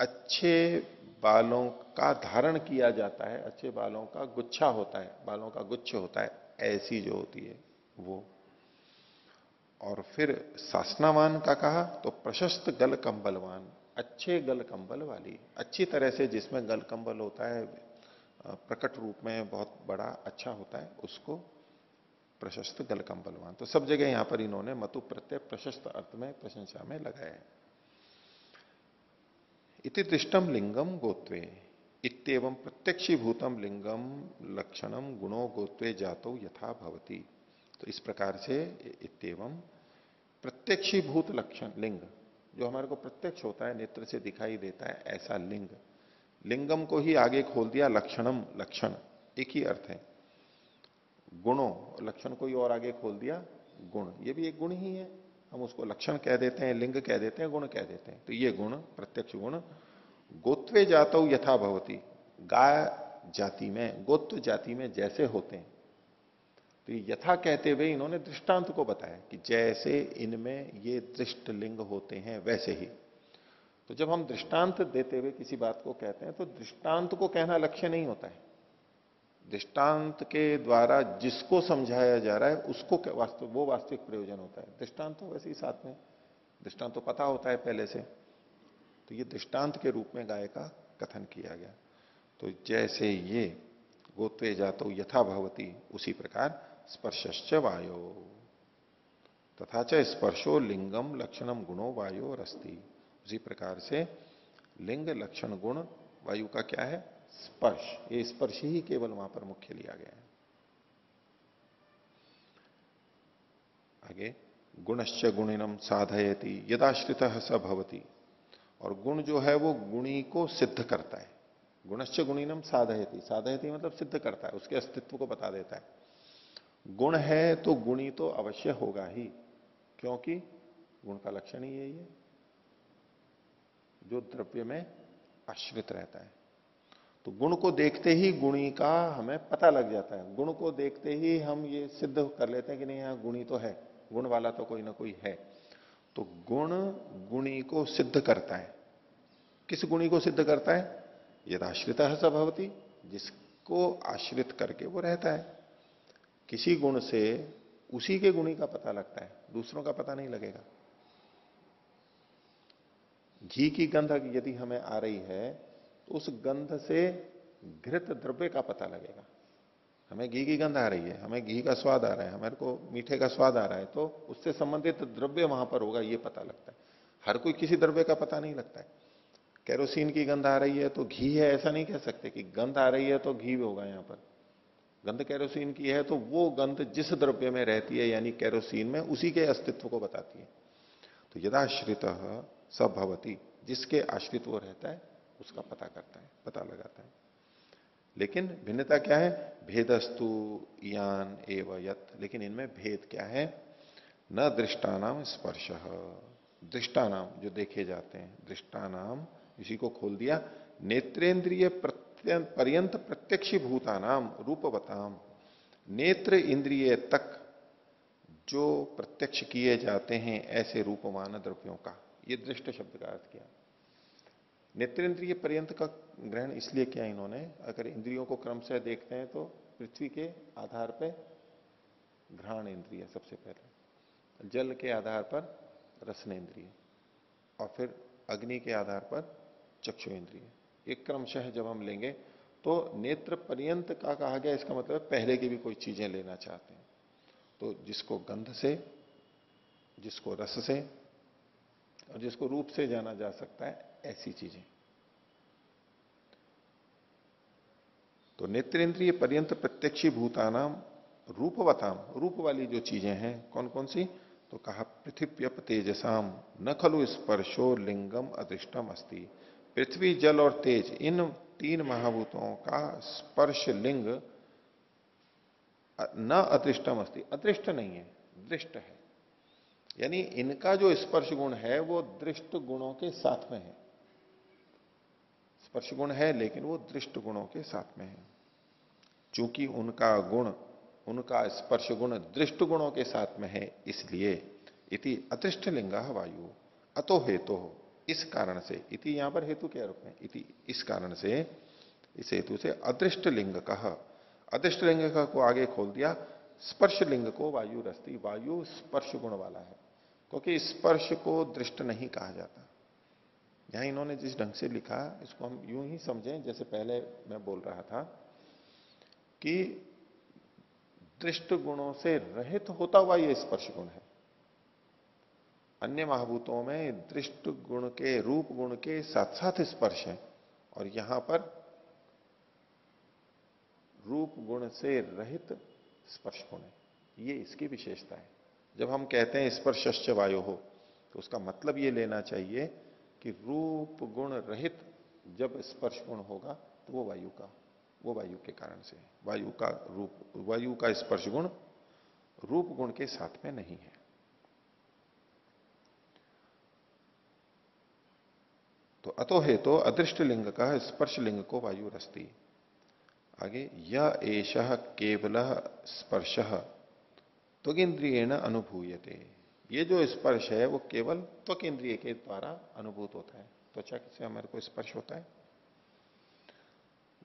अच्छे बालों का धारण किया जाता है। अच्छे बालों का गुच्छा होता है, बालों का गुच्छ होता है, ऐसी जो होती है, वो। और फिर सासनावान का कहा तो प्रशस्त गल कंबलवान अच्छे गल कंबल वाली। अच्छी तरह से जिसमें गल कंबल होता है प्रकट रूप में बहुत बड़ा अच्छा होता है उसको प्रशस्त गलकम बलवान। तो सब जगह यहाँ पर इन्होंने मतु प्रत्यय प्रशस्त अर्थ में, प्रशंसा में लगाया है। इति दृष्टम लिंगम गोत्वे इतम प्रत्यक्षीभूतम लिंगम लक्षणम गुणो गोत्वे जातो यथा भवती। तो इस प्रकार से इतम प्रत्यक्षीभूत लक्षण, लिंग, जो हमारे को प्रत्यक्ष होता है, नेत्र से दिखाई देता है, ऐसा लिंग। लिंगम को ही आगे खोल दिया, लक्षणम, लक्षण। एक ही अर्थ है। गुणों लक्षण को ही और आगे खोल दिया, गुण। ये भी एक गुण ही है। हम उसको लक्षण कह देते हैं, लिंग कह देते हैं, गुण कह देते हैं। तो ये गुण, प्रत्यक्ष गुण गोत्वे जातो यथा भवती। गाय जाति में गोत्व जाति में जैसे होते हैं। तो यथा कहते हुए इन्होंने दृष्टांत को बताया कि जैसे इनमें ये दृष्ट लिंग होते हैं, वैसे ही। तो जब हम दृष्टांत देते हुए किसी बात को कहते हैं तो दृष्टांत को कहना लक्ष्य नहीं होता है। दृष्टांत के द्वारा जिसको समझाया जा रहा है, उसको वास्तव, वो वास्तविक प्रयोजन होता है। दृष्टांत तो वैसे ही साथ में, दृष्टांत तो पता होता है पहले से। तो ये दृष्टांत के रूप में गाय का कथन किया गया। तो जैसे ये गोत्वे जातो यथा भवती, उसी प्रकार स्पर्श्च वायो। तथा च स्पर्शो लिंगम लक्षणम गुणो वायो रस्ती। उसी प्रकार से लिंग, लक्षण, गुण, वायु का क्या है? स्पर्श। ये स्पर्श ही केवल वहाँ पर मुख्य लिया गया है। आगे, गुणश्च गुणिनम साधयती, यदाश्रित स भवती। और गुण जो है, वो गुणी को सिद्ध करता है। गुणश्च गुणिनम साधयती। साधयती मतलब सिद्ध करता है, उसके अस्तित्व को बता देता है। गुण है तो गुणी तो अवश्य होगा ही, क्योंकि गुण का लक्षण ही यही है। जो द्रव्य में आश्रित रहता है। तो गुण को देखते ही गुणी का हमें पता लग जाता है। गुण को देखते ही हम ये सिद्ध कर लेते हैं कि नहीं यहाँ गुणी तो है। गुण वाला तो कोई ना कोई है। तो गुण गुणी को सिद्ध करता है। किस गुणी को सिद्ध करता है? यदाश्रित सभवती जिसको आश्रित करके वो रहता है। किसी गुण से उसी के गुणी का पता लगता है। दूसरों का पता नहीं लगेगा। घी की गंध यदि हमें आ रही है तो उस गंध से घृत द्रव्य का पता लगेगा। हमें घी की गंध आ रही है, हमें घी का स्वाद आ रहा है, हमारे को मीठे का स्वाद आ रहा है तो उससे संबंधित द्रव्य वहाँ पर होगा, ये पता लगता है। हर कोई किसी द्रव्य का पता नहीं लगता है। कैरोसिन की गंध आ रही है तो घी है, ऐसा नहीं कह सकते कि गंध आ रही है तो घी होगा यहाँ पर। गंध कैरोसिन की है तो वो गंध जिस द्रव्य में रहती है, यानी कैरोसिन में, उसी के अस्तित्व को बताती है। तो यदाश्रित सब भवती जिसके आश्रित वो रहता है, उसका पता करता है, पता लगाता है। लेकिन भिन्नता क्या है? भेदस्तु यान एव यत। लेकिन इनमें भेद क्या है? न दृष्टानाम स्पर्श। दृष्टानाम जो देखे जाते हैं दृष्टानाम इसी को खोल दिया। नेत्रेंद्रिय पर्यंत प्रत्यक्षी भूतानाम रूपवताम नेत्र इंद्रिय तक जो प्रत्यक्ष किए जाते हैं, ऐसे रूपमान द्रव्यों का। ये दृष्ट शब्द का अर्थ किया। नेत्र इंद्रिय पर्यंत का ग्रहण इसलिए किया इन्होंने, अगर इंद्रियों को क्रम से देखते हैं तो पृथ्वी के आधार पर घ्राण इंद्रिय सबसे पहले। जल के आधार पर रसनेन्द्रिय और फिर अग्नि के आधार पर चक्षु इंद्रिय। एक क्रमशः जब हम लेंगे तो नेत्र पर्यंत का कहा गया, इसका मतलब पहले की भी कोई चीज़ें लेना चाहते हैं। तो जिसको गंध से, जिसको रस से और जिसको रूप से जाना जा सकता है, ऐसी चीज़ें। तो नेत्रेंद्रिय पर्यंत प्रत्यक्षी भूतानाम, रूपवताम, रूप वाली जो चीज़ें हैं कौन कौन सी? तो कहा, पृथ्व्यप तेजसाम, न खलु स्पर्शो लिंगम अदृष्टम अस्ति। पृथ्वी, जल और तेज, इन तीन महाभूतों का स्पर्श लिंग, न अदृष्टम अस्ति। अदृष्ट नहीं है, दृष्ट है। यानी इनका जो स्पर्श गुण है, वो दृष्ट गुणों के साथ में है। स्पर्श गुण है, लेकिन वो दृष्ट गुणों के साथ में है। चूँकि उनका गुण, उनका स्पर्श गुण दृष्ट गुणों के साथ में है, इसलिए इति अतिष्ठ लिंग वायु, अतो हेतु। हो इस कारण से, इति यहाँ पर हेतु क्या रूप में, इति इस कारण से, इस हेतु से अदृष्ट लिंग कह अदृष्ट लिंग को आगे खोल दिया, स्पर्श लिंग को वायु रस्ती वायु स्पर्श गुण वाला है। क्योंकि स्पर्श को दृष्ट नहीं कहा जाता। यहाँ इन्होंने जिस ढंग से लिखा, इसको हम यूँ ही समझें, जैसे पहले मैं बोल रहा था कि दृष्ट गुणों से रहित होता हुआ यह स्पर्श गुण है। अन्य महाभूतों में दृष्ट गुण के, रूप गुण के साथ साथ स्पर्श है और यहाँ पर रूप गुण से रहित स्पर्श गुण है। ये इसकी विशेषता है। जब हम कहते हैं स्पर्श वायु हो तो उसका मतलब ये लेना चाहिए कि रूप गुण रहित जब स्पर्श गुण होगा तो वो वायु का, वो वायु के कारण से वायु का रूप, वायु का स्पर्श गुण रूप गुण के साथ में नहीं है। तो अतो है तो अदृष्ट लिंग का स्पर्श लिंग को वायु रस्ती। आगे यह एश केवल स्पर्श। त्वगिंद्रियण अनुभूयते। ये जो स्पर्श है, वो केवल त्वक इंद्रिय के द्वारा अनुभूत होता है। त्वचा से हमारे को स्पर्श होता है।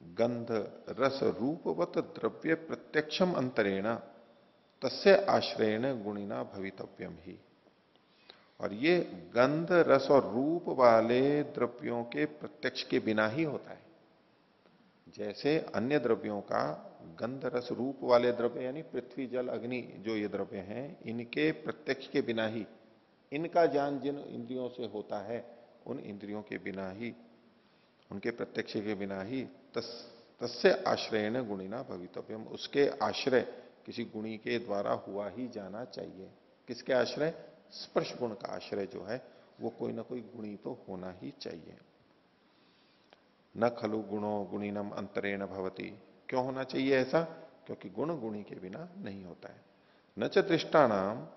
गंध, रस, रूपवत, द्रव्य, प्रत्यक्षम अंतरेण, तस्य आश्रयण गुणिना भवितव्यम ही। और ये गंध, रस और रूप वाले द्रव्यों के प्रत्यक्ष के बिना ही होता है। जैसे अन्य द्रव्यों का गंध रस रूप वाले द्रव्य यानी पृथ्वी जल अग्नि जो ये द्रव्य हैं इनके प्रत्यक्ष के बिना ही इनका ज्ञान जिन इंद्रियों से होता है उन इंद्रियों के बिना ही उनके प्रत्यक्ष के बिना ही तस, तस्य आश्रय गुणिना भवितव्यम। उसके आश्रय किसी गुणी के द्वारा हुआ ही जाना चाहिए। किसके आश्रय? स्पर्श गुण का आश्रय जो है वो कोई ना कोई गुणी तो होना ही चाहिए। न खलु गुणो गुणीनम अंतरेण भवती। क्यों होना चाहिए ऐसा? क्योंकि गुण गुणी के बिना नहीं होता है। न च दृष्टानाम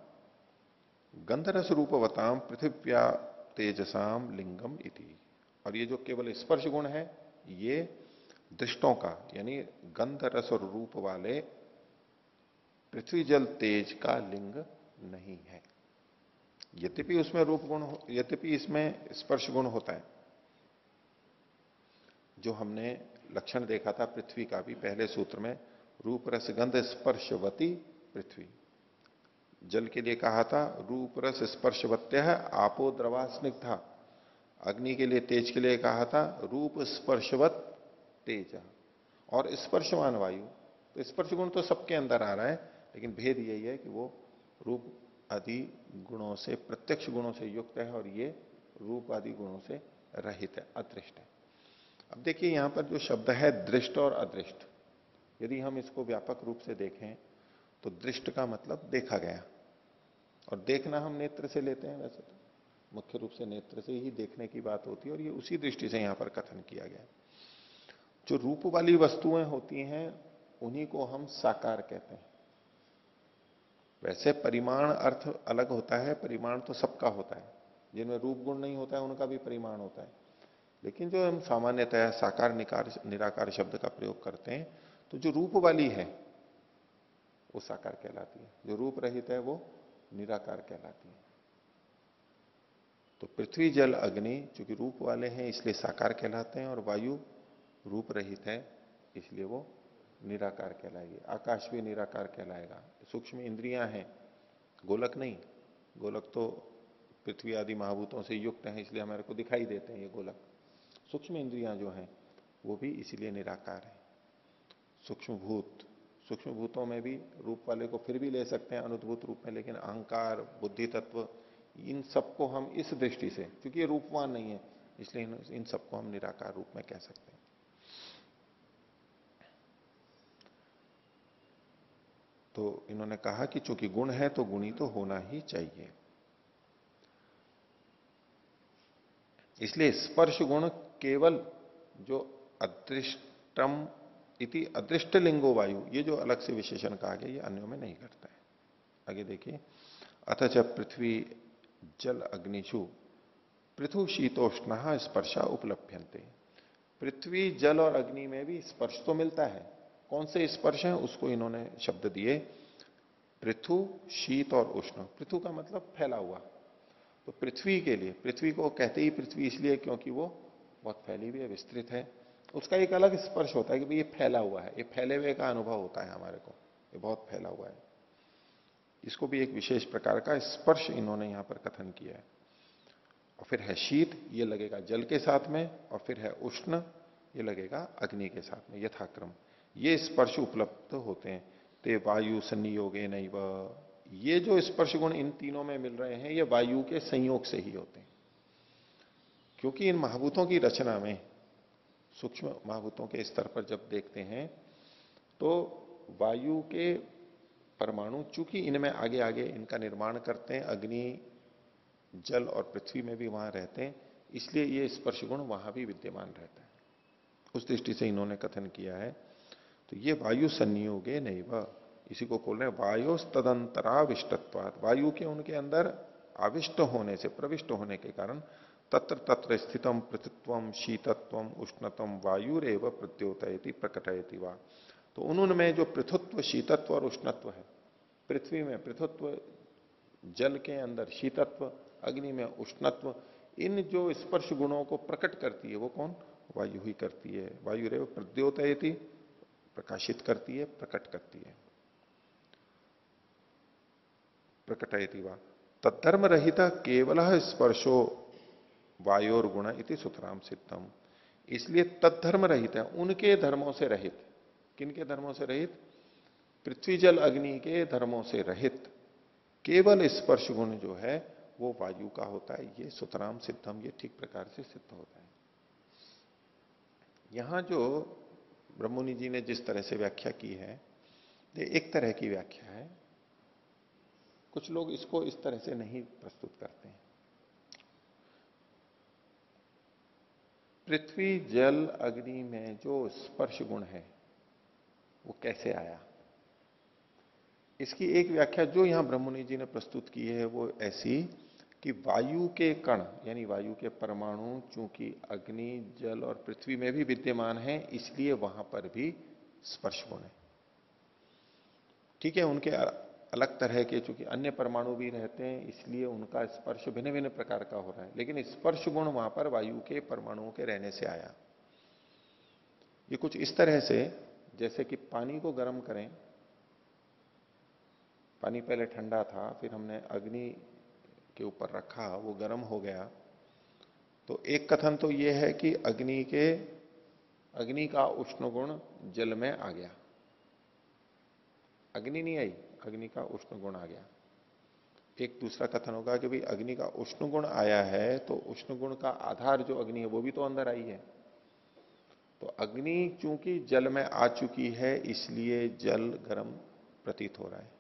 गंधरस रूपवताम पृथिव्या तेजसाम, लिंगम इति। और ये जो केवल स्पर्श गुण है, ये दृष्टों का, यानी गंध रस और रूप वाले पृथ्वी जल तेज का लिंग नहीं है। यद्यपि उसमें रूप गुण यद्यपि इसमें स्पर्श गुण होता है, जो हमने लक्षण देखा था पृथ्वी का भी, पहले सूत्र में रूप रस गंध स्पर्शवती पृथ्वी। जल के लिए कहा था रूप रस स्पर्शवत्य आपो द्रवा स्निग्धा। अग्नि के लिए, तेज के लिए कहा था, रूप स्पर्शवत तेज। और स्पर्शवान वायु तो स्पर्श गुण तो सबके अंदर आ रहा है, लेकिन भेद यही है कि वो रूप आदि गुणों से, प्रत्यक्ष गुणों से युक्त है और ये रूप आदि गुणों से रहित है, अदृष्ट है। अब देखिए, यहाँ पर जो शब्द है दृष्ट और अदृष्ट, यदि हम इसको व्यापक रूप से देखें तो दृष्ट का मतलब देखा गया। और देखना हम नेत्र से लेते हैं वैसे तो। मुख्य रूप से नेत्र से ही देखने की बात होती है और ये उसी दृष्टि से यहाँ पर कथन किया गया जो रूप वाली वस्तुएँ होती हैं, उन्हीं को हम साकार कहते हैं। वैसे परिमाण अर्थ अलग होता है, परिमाण तो सबका होता है। जिनमें रूप गुण नहीं होता है, उनका भी परिमाण होता है। लेकिन जो हम सामान्यतः साकार निकार, निराकार शब्द का प्रयोग करते हैं तो जो रूप वाली है, वो साकार कहलाती है। जो रूप रहित है, वो निराकार कहलाती है। तो पृथ्वी, जल, अग्नि चूँकि रूप वाले हैं, इसलिए साकार कहलाते हैं, और वायु रूप रहित है, इसलिए वो निराकार कहलाएगी। आकाश भी निराकार कहलाएगा। सूक्ष्म इंद्रियाँ हैं, गोलक नहीं। गोलक तो पृथ्वी आदि महाभूतों से युक्त हैं, इसलिए हमारे को दिखाई देते हैं ये गोलक। सूक्ष्म इंद्रियाँ जो हैं, वो भी इसीलिए निराकार है। सूक्ष्म भूत सूक्ष्म भूतों में भी रूप वाले को फिर भी ले सकते हैं, अनुद्भूत रूप में, लेकिन अहंकार बुद्धि तत्व इन सबको हम इस दृष्टि से, क्योंकि ये रूपवान नहीं है, इसलिए इन सबको हम निराकार रूप में कह सकते हैं। तो इन्होंने कहा कि चूँकि गुण है तो गुणी तो होना ही चाहिए। इसलिए स्पर्श गुण केवल जो अदृष्टम इति अदृष्ट लिंगो वायु, ये जो अलग से विशेषण कहा गया, ये अन्यों में नहीं करता है। आगे देखिए अथच पृथ्वी जल अग्निशु पृथु शीतोष्ण स्पर्शा उपलब्धते पृथ्वी जल और अग्नि में भी स्पर्श तो मिलता है। कौन से स्पर्श है, उसको इन्होंने शब्द दिए, पृथु, शीत और उष्ण। पृथु का मतलब फैला हुआ। तो पृथ्वी के लिए, पृथ्वी को कहते ही पृथ्वी इसलिए क्योंकि वो बहुत फैली हुई है, विस्तृत है। उसका एक अलग स्पर्श होता है कि ये फैला हुआ है, ये फैले हुए का अनुभव होता है हमारे को, ये बहुत फैला हुआ है। इसको भी एक विशेष प्रकार का स्पर्श इन्होंने यहाँ पर कथन किया है। और फिर है शीत, ये लगेगा जल के साथ में, और फिर है उष्ण, ये लगेगा अग्नि के साथ में, यथाक्रम। ये स्पर्श उपलब्ध होते हैं। ते वायु संयोगे नहीं ये जो स्पर्श गुण इन तीनों में मिल रहे हैं, ये वायु के संयोग से ही होते हैं। क्योंकि इन महाभूतों की रचना में, सूक्ष्म महाभूतों के स्तर पर जब देखते हैं तो वायु के परमाणु, चूँकि इनमें आगे आगे इनका निर्माण करते हैं, अग्नि, जल और पृथ्वी में भी वहाँ रहते हैं, इसलिए ये स्पर्श गुण वहाँ भी विद्यमान रहता है। उस दृष्टि से इन्होंने कथन किया है। तो ये वायु संयोगे नहीं वह इसी को बोल रहे वायु तदंतराविष्टत्वाद वायु के उनके अंदर आविष्ट होने से, प्रविष्ट होने के कारण तत्र तत्र स्थितम पृथ्वम शीतत्व उष्णतम वायुरेव प्रत्योतयति, प्रकटयति वा। तो उनमें जो पृथुत्व, शीतत्व और उष्णत्व है, पृथ्वी में पृथुत्व, जल के अंदर शीतत्व, अग्नि में उष्णत्व, इन जो स्पर्श गुणों को प्रकट करती है, वो कौन? वायु ही करती है। वायु रेव प्रद्योतयति प्रकाशित करती है, प्रकट करती है। प्रकटयति वा। तत्धर्म रहित केवल स्पर्शो वायोर गुण इति सुतराम सिद्धम। इसलिए तत्धर्म रहित है, उनके धर्मों से रहित। किनके धर्मों से रहित? पृथ्वी जल अग्नि के धर्मों से रहित। केवल स्पर्श गुण जो है, वो वायु का होता है। ये सुतराम सिद्धम, ये ठीक प्रकार से सिद्ध होता है। यहाँ जो ब्रह्मणि जी ने जिस तरह से व्याख्या की है, ये एक तरह की व्याख्या है। कुछ लोग इसको इस तरह से नहीं प्रस्तुत करते हैं। पृथ्वी, जल, अग्नि में जो स्पर्श गुण है, वो कैसे आया? इसकी एक व्याख्या जो यहाँ ब्रह्मणि जी ने प्रस्तुत की है, वो ऐसी कि वायु के कण, यानी वायु के परमाणु, चूँकि अग्नि, जल और पृथ्वी में भी विद्यमान है, इसलिए वहाँ पर भी स्पर्श गुण है। ठीक है, उनके अलग तरह के, चूँकि अन्य परमाणु भी रहते हैं, इसलिए उनका स्पर्श भिन्न भिन्न प्रकार का हो रहा है। लेकिन स्पर्श गुण वहाँ पर वायु के परमाणुओं के रहने से आया। ये कुछ इस तरह से, जैसे कि पानी को गर्म करें। पानी पहले ठंडा था, फिर हमने अग्नि के ऊपर रखा, वो गर्म हो गया। तो एक कथन तो ये है कि अग्नि के, अग्नि का उष्ण गुण जल में आ गया। अग्नि नहीं आई। अग्नि का उष्ण गुण आ गया। एक दूसरा कथन होगा कि भाई अग्नि का उष्ण गुण आया है तो उष्ण गुण का आधार जो अग्नि है, वो भी तो अंदर आई है। तो अग्नि चूँकि जल में आ चुकी है, इसलिए जल गर्म प्रतीत हो रहा है।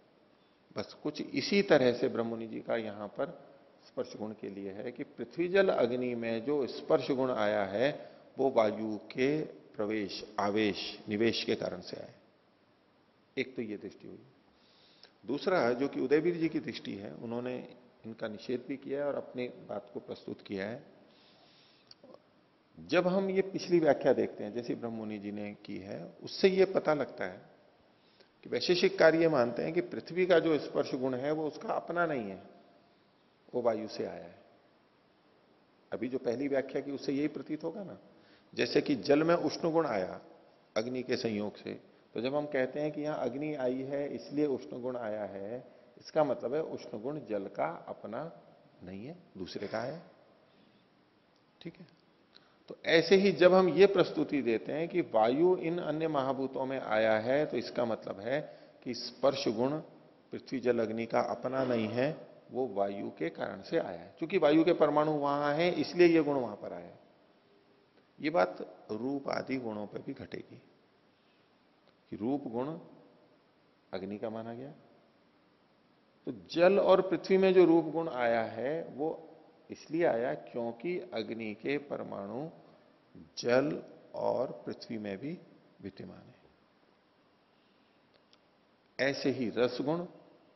बस कुछ इसी तरह से ब्रह्मणि जी का यहाँ पर स्पर्श गुण के लिए है कि पृथ्वी जल अग्नि में जो स्पर्श गुण आया है, वो वायु के प्रवेश, आवेश, निवेश के कारण से आए एक तो ये दृष्टि हुई। दूसरा जो कि उदयवीर जी की दृष्टि है, उन्होंने इनका निषेध भी किया है और अपनी बात को प्रस्तुत किया है। जब हम ये पिछली व्याख्या देखते हैं, जैसे ब्रह्ममुनि जी ने की है, उससे ये पता लगता है कि वैशेषिक कार्य मानते हैं कि पृथ्वी का जो स्पर्श गुण है, वो उसका अपना नहीं है, वो वायु से आया है। अभी जो पहली व्याख्या की, उससे यही प्रतीत होगा ना, जैसे कि जल में उष्ण गुण आया, अग्नि के संयोग से तो जब हम कहते हैं कि यहाँ अग्नि आई है, इसलिए उष्ण गुण आया है, इसका मतलब है उष्ण गुण जल का अपना नहीं है, दूसरे का है। ठीक है? तो ऐसे ही जब हम ये प्रस्तुति देते हैं कि वायु इन अन्य महाभूतों में आया है तो इसका मतलब है कि स्पर्श गुण पृथ्वी जल अग्नि का अपना नहीं है, वो वायु के कारण से आया है। क्योंकि वायु के परमाणु वहाँ है, इसलिए ये गुण वहाँ पर आया है। ये बात रूप आदि गुणों पर भी घटेगी। कि रूप गुण अग्नि का माना गया। तो जल और पृथ्वी में जो रूप गुण आया है, वो इसलिए आया क्योंकि अग्नि के परमाणु जल और पृथ्वी में भी विद्यमान है। ऐसे ही रसगुण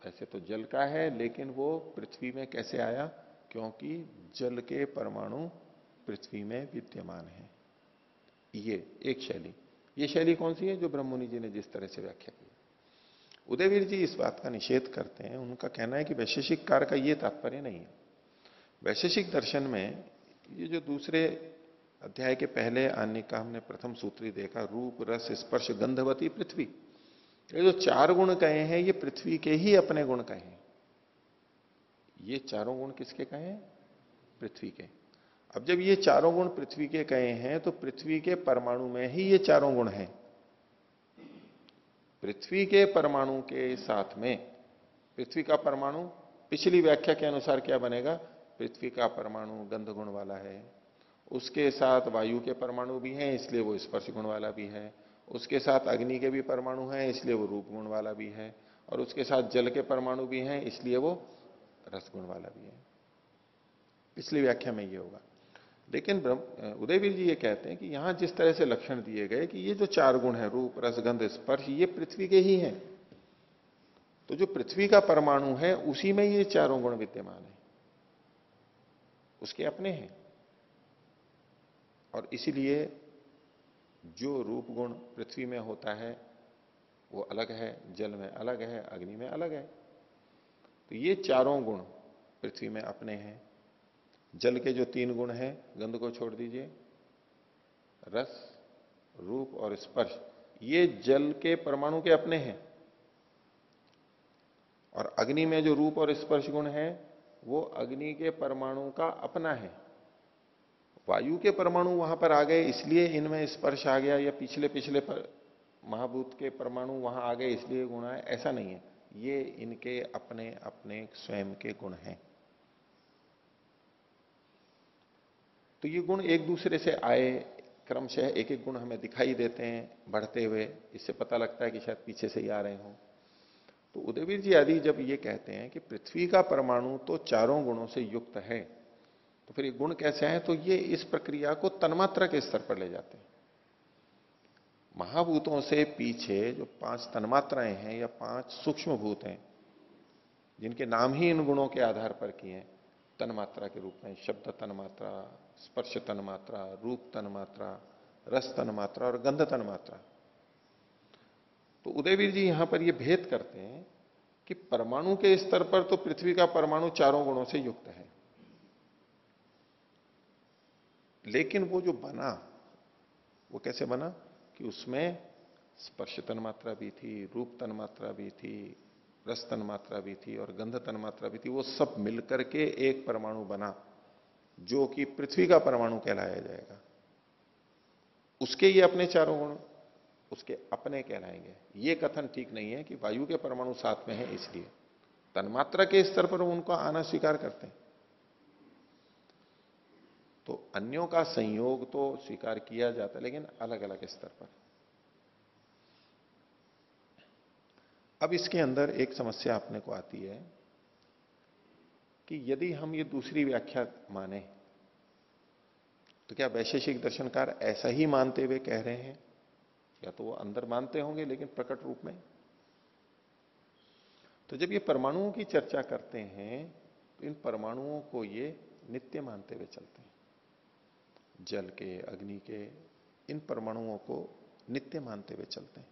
ऐसे तो जल का है, लेकिन वो पृथ्वी में कैसे आया? क्योंकि जल के परमाणु पृथ्वी में विद्यमान है। ये एक शैली। ये शैली कौन सी है जो ब्रह्ममुनि जी ने जिस तरह से व्याख्या की? उदयवीर जी इस बात का निषेध करते हैं। उनका कहना है कि वैशेषिक कार का ये तात्पर्य नहीं है। वैशेषिक दर्शन में ये जो दूसरे अध्याय के पहले आने का हमने प्रथम सूत्री देखा, रूप, रस, स्पर्श, गंधवती पृथ्वी। ये जो चार गुण कहे हैं, ये पृथ्वी के ही अपने गुण कहे हैं। ये चारों गुण किसके कहे हैं? पृथ्वी के। अब जब ये चारों गुण पृथ्वी के कहे हैं तो पृथ्वी के परमाणु में ही ये चारों गुण हैं। पृथ्वी के परमाणु के साथ में, पृथ्वी का परमाणु, पिछली व्याख्या के अनुसार क्या बनेगा? पृथ्वी का परमाणु गंध गुण वाला है। उसके साथ वायु के परमाणु भी हैं, इसलिए वो स्पर्श गुण वाला भी है। उसके साथ अग्नि के भी परमाणु हैं, इसलिए वो रूप गुण वाला भी है। और उसके साथ जल के परमाणु भी हैं, इसलिए वो रस गुण वाला भी है। पिछली व्याख्या में ये होगा। लेकिन उदयवीर जी ये कहते हैं कि यहाँ जिस तरह से लक्षण दिए गए कि ये जो चार गुण है, रूप रसगंध स्पर्श, ये पृथ्वी के ही हैं। तो जो पृथ्वी का परमाणु है, उसी में ये चारों गुण विद्यमान है। उसके अपने हैं। और इसीलिए जो रूप गुण पृथ्वी में होता है, वो अलग है, जल में अलग है, अग्नि में अलग है। तो ये चारों गुण पृथ्वी में अपने हैं। जल के जो तीन गुण हैं, गंध को छोड़ दीजिए, रस, रूप और स्पर्श, ये जल के परमाणु के अपने हैं। और अग्नि में जो रूप और स्पर्श गुण है, वो अग्नि के परमाणु का अपना है। वायु के परमाणु वहाँ पर आ गए, इसलिए इनमें स्पर्श आ गया, या पिछले पिछले पर महाभूत के परमाणु वहाँ आ गए, इसलिए गुण है ऐसा नहीं है। ये इनके अपने अपने स्वयं के गुण हैं। तो ये गुण एक दूसरे से आए, क्रमशः एक एक गुण हमें दिखाई देते हैं, बढ़ते हुए, इससे पता लगता है कि शायद पीछे से ही आ रहे हो। तो उदयवीर जी आदि जब ये कहते हैं कि पृथ्वी का परमाणु तो चारों गुणों से युक्त है तो फिर ये गुण कैसे आए तो ये इस प्रक्रिया को तन्मात्रा के स्तर पर ले जाते हैं। महाभूतों से पीछे जो पाँच तन्मात्राएँ हैं या पाँच सूक्ष्म भूत हैं, जिनके नाम ही इन गुणों के आधार पर किए हैं, तन्मात्रा के रूप में, शब्द तन्मात्रा स्पर्श तन मात्रा रूप तन मात्रा रस तन मात्रा और गंध तन मात्रा तो उदयवीर जी यहाँ पर यह भेद करते हैं कि परमाणु के स्तर पर तो पृथ्वी का परमाणु चारों गुणों से युक्त है। लेकिन वो जो बना, वो कैसे बना? कि उसमें स्पर्श तन मात्रा भी थी रूप तन मात्रा भी थी रस तन मात्रा भी थी और गंध तन मात्रा भी थी, वो सब मिलकर के एक परमाणु बना। जो कि पृथ्वी का परमाणु कहलाया जाएगा। उसके ये अपने चारों गुण, उसके अपने कहलाएँगे। ये कथन ठीक नहीं है कि वायु के परमाणु साथ में है, इसलिए। तन्मात्रा के स्तर पर उनको आना स्वीकार करते हैं। तो अन्यों का संयोग तो स्वीकार किया जाता है, लेकिन अलग अलग स्तर पर। अब इसके अंदर एक समस्या अपने को आती है। कि यदि हम ये दूसरी व्याख्या माने तो क्या वैशेषिक दर्शनकार ऐसा ही मानते हुए कह रहे हैं? या तो वो अंदर मानते होंगे, लेकिन प्रकट रूप में? तो जब ये परमाणुओं की चर्चा करते हैं तो इन परमाणुओं को ये नित्य मानते हुए चलते हैं। जल के, अग्नि के, इन परमाणुओं को नित्य मानते हुए चलते हैं।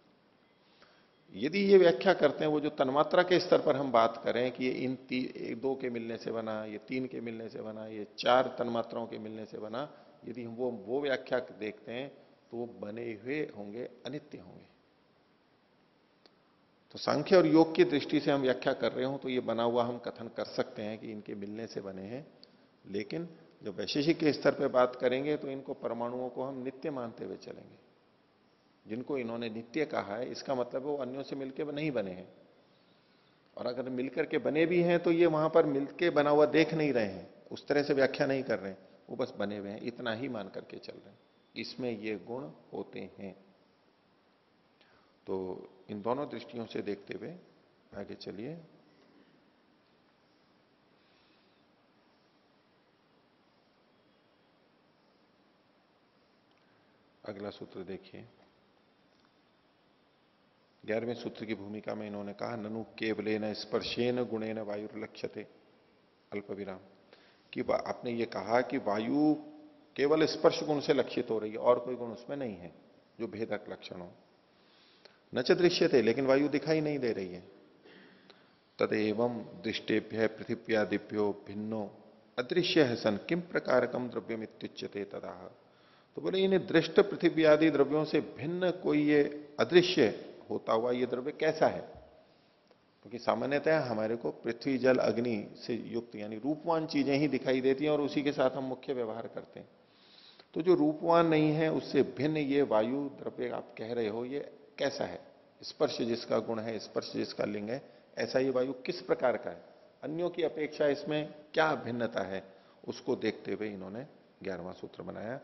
यदि ये व्याख्या करते हैं वो जो तन्मात्रा के स्तर पर हम बात करें कि ये इन ती, एक दो के मिलने से बना ये तीन के मिलने से बना ये चार तन्मात्राओं के मिलने से बना यदि हम वो वो व्याख्या देखते हैं तो वो बने हुए होंगे अनित्य होंगे। तो सांख्य और योग की दृष्टि से हम व्याख्या कर रहे हो तो ये बना हुआ हम कथन कर सकते हैं कि इनके मिलने से बने हैं। लेकिन जब वैशेषिक के स्तर पर बात करेंगे तो इनको परमाणुओं को हम नित्य मानते हुए चलेंगे। जिनको इन्होंने नित्य कहा है, इसका मतलब वो अन्यों से मिलकर नहीं बने हैं। और अगर मिलकर के बने भी हैं तो ये वहाँ पर मिलके बना हुआ देख नहीं रहे हैं। उस तरह से व्याख्या नहीं कर रहे हैं। वो बस बने हुए हैं, इतना ही मान करके चल रहे हैं। इसमें ये गुण होते हैं। तो इन दोनों दृष्टियों से देखते हुए आगे चलिए। अगला सूत्र देखिए। ग्यारहवें सूत्र की भूमिका में इन्होंने कहा, ननु केवलेन स्पर्शेन गुणेन वायु लक्ष्यते। अल्प विराम कि आपने ये कहा कि वायु केवल स्पर्श गुण से लक्षित हो रही है, और कोई गुण उसमें नहीं है, जो भेदक लक्षण हो। न च दृश्य थे लेकिन वायु दिखाई नहीं दे रही है। तद तदेव दृष्टेभ्य पृथ्व्यादिभ्यो भिन्नो। अदृश्य है सन किम प्रकार कम द्रव्यम इत्युच्यते तदा तो बोले, इन्हें दृष्ट पृथ्वी आदि द्रव्यों से भिन्न कोई ये अदृश्य होता हुआ ये द्रव्य कैसा है? क्योंकि सामान्यतः हमारे को पृथ्वी, जल, अग्नि से युक्त यानी रूपवान चीज़ें ही दिखाई देती हैं और उसी के साथ हम मुख्य व्यवहार करते हैं। तो जो रूपवान नहीं है, उससे भिन्न ये वायु द्रव्य आप कह रहे हो, ये कैसा है? स्पर्श जिसका गुण है, स्पर्श जिसका लिंग है, ऐसा ये वायु किस प्रकार का है? अन्यों की अपेक्षा इसमें क्या भिन्नता है? उसको देखते हुए इन्होंने ग्यारहवा सूत्र बनाया।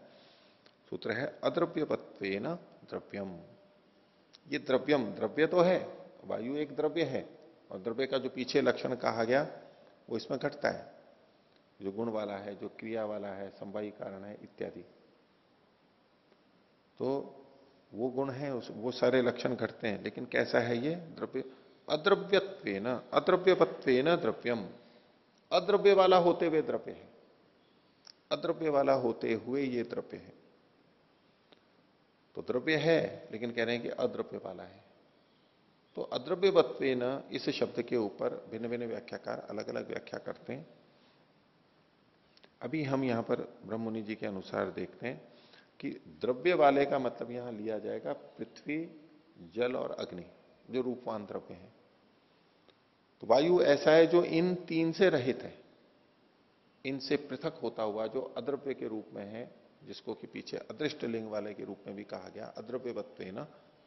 सूत्र है अद्रव्यपत्व द्रव्यम। ये द्रव्यम, द्रव्य तो है, वायु एक द्रव्य है, और द्रव्य का जो पीछे लक्षण कहा गया, वो इसमें घटता है। जो गुण वाला है, जो क्रिया वाला है संवाही कारण है, इत्यादि। तो वो गुण है, उस, वो सारे लक्षण घटते हैं, लेकिन कैसा है ये? द्रव्य अद्रव्यत्व न अद्रव्यवत्व न द्रव्यम। अद्रव्य वाला होते हुए द्रव्य है। अद्रव्य वाला होते हुए ये द्रव्य है। तो द्रव्य है, लेकिन कह रहे हैं कि अद्रव्य वाला है। तो अद्रव्यवत्व न इस शब्द के ऊपर भिन्न भिन्न व्याख्याकार अलग अलग व्याख्या करते हैं। अभी हम यहाँ पर ब्रह्मनि जी के अनुसार देखते हैं कि द्रव्य वाले का मतलब यहाँ लिया जाएगा पृथ्वी, जल और अग्नि, जो रूपवान द्रव्य है। तो वायु ऐसा है जो इन तीन से रहित है। इनसे पृथक होता हुआ जो अद्रव्य के रूप में है जिसको कि पीछे अदृष्ट लिंग वाले के रूप में भी कहा गया अद्रव्यवत्व न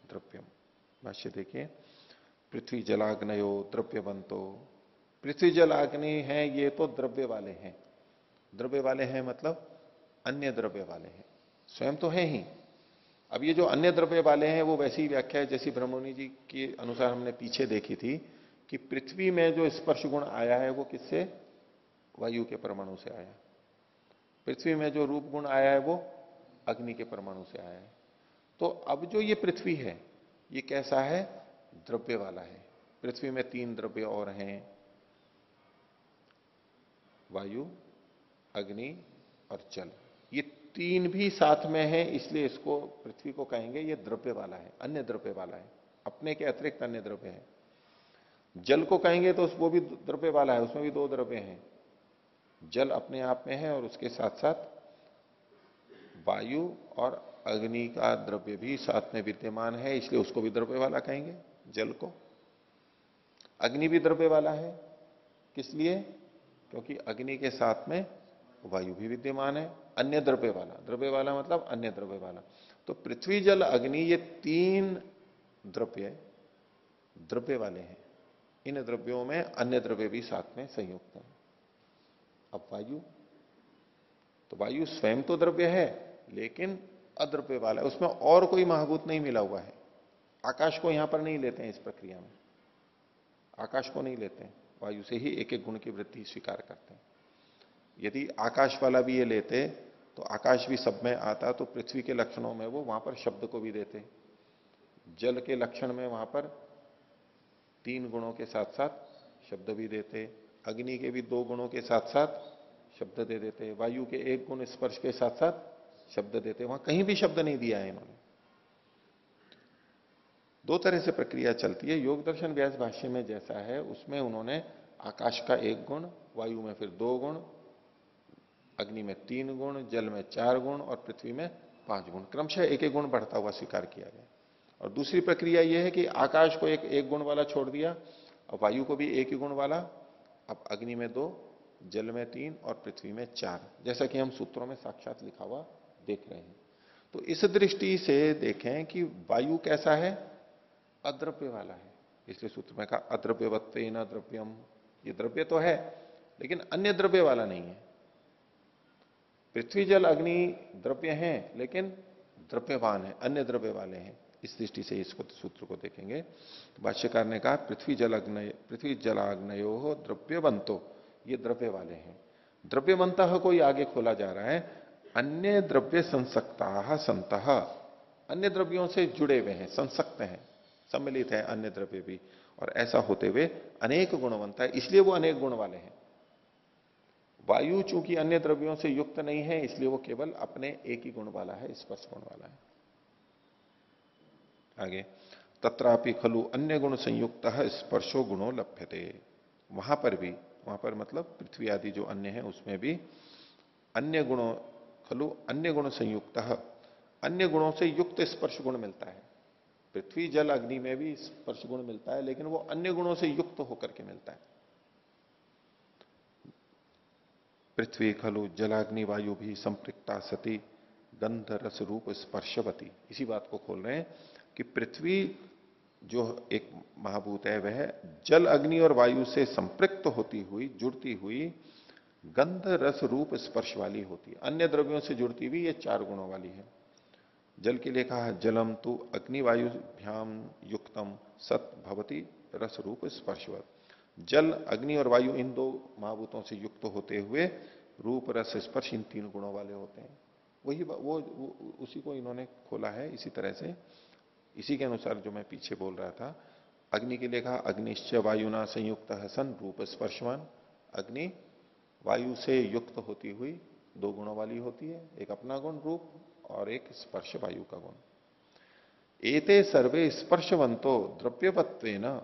द्रव्यम। भाष्य देखिए, पृथ्वी जलाग्नयो द्रव्यवंतो। पृथ्वी जलाग्नि है, ये तो द्रव्य वाले हैं। द्रव्य वाले हैं मतलब अन्य द्रव्य वाले हैं। स्वयं तो है ही। अब ये जो अन्य द्रव्य वाले हैं, वो वैसी व्याख्या है जैसी ब्रह्मणि जी के अनुसार हमने पीछे देखी थी कि पृथ्वी में जो स्पर्श गुण आया है, वो किससे? वायु के परमाणु से आया। पृथ्वी में जो रूप गुण आया है वो अग्नि के परमाणु से आया है। तो अब जो ये पृथ्वी है, ये कैसा है? द्रव्य वाला है। पृथ्वी में तीन द्रव्य और हैं। वायु, अग्नि और जल। ये तीन भी साथ में है, इसलिए इसको पृथ्वी को कहेंगे ये द्रव्य वाला है, अन्य द्रव्य वाला है। अपने के अतिरिक्त अन्य द्रव्य है। जल को कहेंगे तो वो भी द्रव्य वाला है, उसमें भी दो द्रव्य हैं। जल अपने आप में है और उसके साथ साथ वायु और अग्नि का द्रव्य भी साथ में विद्यमान है, इसलिए उसको भी द्रव्य वाला कहेंगे, जल को। अग्नि भी द्रव्य वाला है। किस लिए? क्योंकि अग्नि के साथ में वायु भी विद्यमान है, अन्य द्रव्य वाला। द्रव्य वाला मतलब अन्य द्रव्य वाला। तो पृथ्वी जल, अग्नि ये तीन द्रव्य द्रव्य वाले हैं। इन द्रव्यों में अन्य द्रव्य भी साथ में संयुक्त है। अब वायु। तो वायु स्वयं तो द्रव्य है, लेकिन अद्रव्य वाला है। उसमें और कोई महाभूत नहीं मिला हुआ है। आकाश को यहाँ पर नहीं लेते हैं इस प्रक्रिया में। आकाश को नहीं लेते हैं। वायु से ही एक एक गुण की वृद्धि स्वीकार करते हैं। यदि आकाश वाला भी ये लेते तो आकाश भी सब में आता तो पृथ्वी के लक्षणों में वो वहाँ पर शब्द को भी देते। जल के लक्षण में वहाँ पर तीन गुणों के साथ साथ शब्द भी देते। अग्नि के भी दो गुणों के साथ साथ शब्द दे देते हैं। वायु के एक गुण स्पर्श के साथ साथ शब्द देते वहाँ कहीं भी शब्द नहीं दिया है इन्होंने। दो तरह से प्रक्रिया चलती है। योग दर्शन व्यास भाष्य में जैसा है, उसमें उन्होंने आकाश का एक गुण, वायु में फिर दो गुण, अग्नि में तीन गुण, जल में चार गुण और पृथ्वी में पाँच गुण। क्रमशः एक एक गुण बढ़ता हुआ स्वीकार किया गया। और दूसरी प्रक्रिया यह है कि आकाश को एक एक गुण वाला छोड़ दिया और वायु को भी एक ही गुण वाला अब अग्नि में दो, जल में तीन और पृथ्वी में चार। जैसा कि हम सूत्रों में साक्षात लिखा हुआ देख रहे हैं। तो इस दृष्टि से देखें कि वायु कैसा है? अद्रव्य वाला है। इसलिए सूत्र में कहा अद्रव्यवत्व न द्रव्यम। ये द्रव्य तो है, लेकिन अन्य द्रव्य वाला नहीं है। पृथ्वी, जल, अग्नि द्रव्य हैं, लेकिन द्रव्यवान है, अन्य द्रव्य वाले हैं। इस दृष्टि से इसको सूत्र को देखेंगे। भाष्यकार ने कहा पृथ्वी जलाग्नय, पृथ्वी जलाग्नयो हो द्रव्यवंतो। ये द्रव्य वाले हैं। द्रव्यवंत को ही आगे खोला जा रहा है। अन्य द्रव्य संसक्ता संत। अन्य द्रव्यों से जुड़े हुए हैं, संसक्त हैं, सम्मिलित है अन्य द्रव्य भी। और ऐसा होते हुए अनेक गुणवंत है, इसलिए वो अनेक गुण वाले हैं। वायु चूँकि अन्य द्रव्यों से युक्त नहीं है, इसलिए वो केवल अपने एक ही गुण वाला है, स्पर्श गुण वाला है। आगे, तत्रापि खलु अन्य गुण संयुक्त स्पर्शो गुणों लभ्यते। वहाँ पर भी, वहाँ पर मतलब पृथ्वी आदि जो अन्य है, उसमें भी अन्य गुणों, खलु अन्य गुण संयुक्त, अन्य गुणों से युक्त स्पर्श गुण मिलता है। पृथ्वी जल अग्नि में भी स्पर्श गुण मिलता है, लेकिन वो अन्य गुणों से युक्त होकर के मिलता है। पृथ्वी, खलु जलाग्नि वायु भी संपृक्ता सती, गंध रस रूप स्पर्शवती। इसी बात को खोल रहे हैं। कि पृथ्वी जो एक महाभूत है वह जल अग्नि और वायु से संपृक्त होती हुई जुड़ती हुई गंध रस रूप स्पर्श वाली होती है। अन्य द्रव्यों से जुड़ती हुई ये चार गुणों वाली है। जल के लिए कहा जलम तु अग्निवायु भ्याम युक्तम सत भवती रस रूप स्पर्शवत जल अग्नि और वायु इन दो महाभूतों से युक्त होते हुए रूप रस स्पर्श इन तीन गुणों वाले होते हैं। वही वो, वो उसी को इन्होंने खोला है इसी तरह से इसी के अनुसार जो मैं पीछे बोल रहा था, अग्नि के लिए कहा अग्निश्च वायुना संयुक्त सन रूप स्पर्शवान। अग्नि वायु से युक्त होती हुई दो गुणों वाली होती है, एक अपना गुण रूप और एक स्पर्श वायु का गुण। एते सर्वे स्पर्शवंतो द्रव्यवत्व न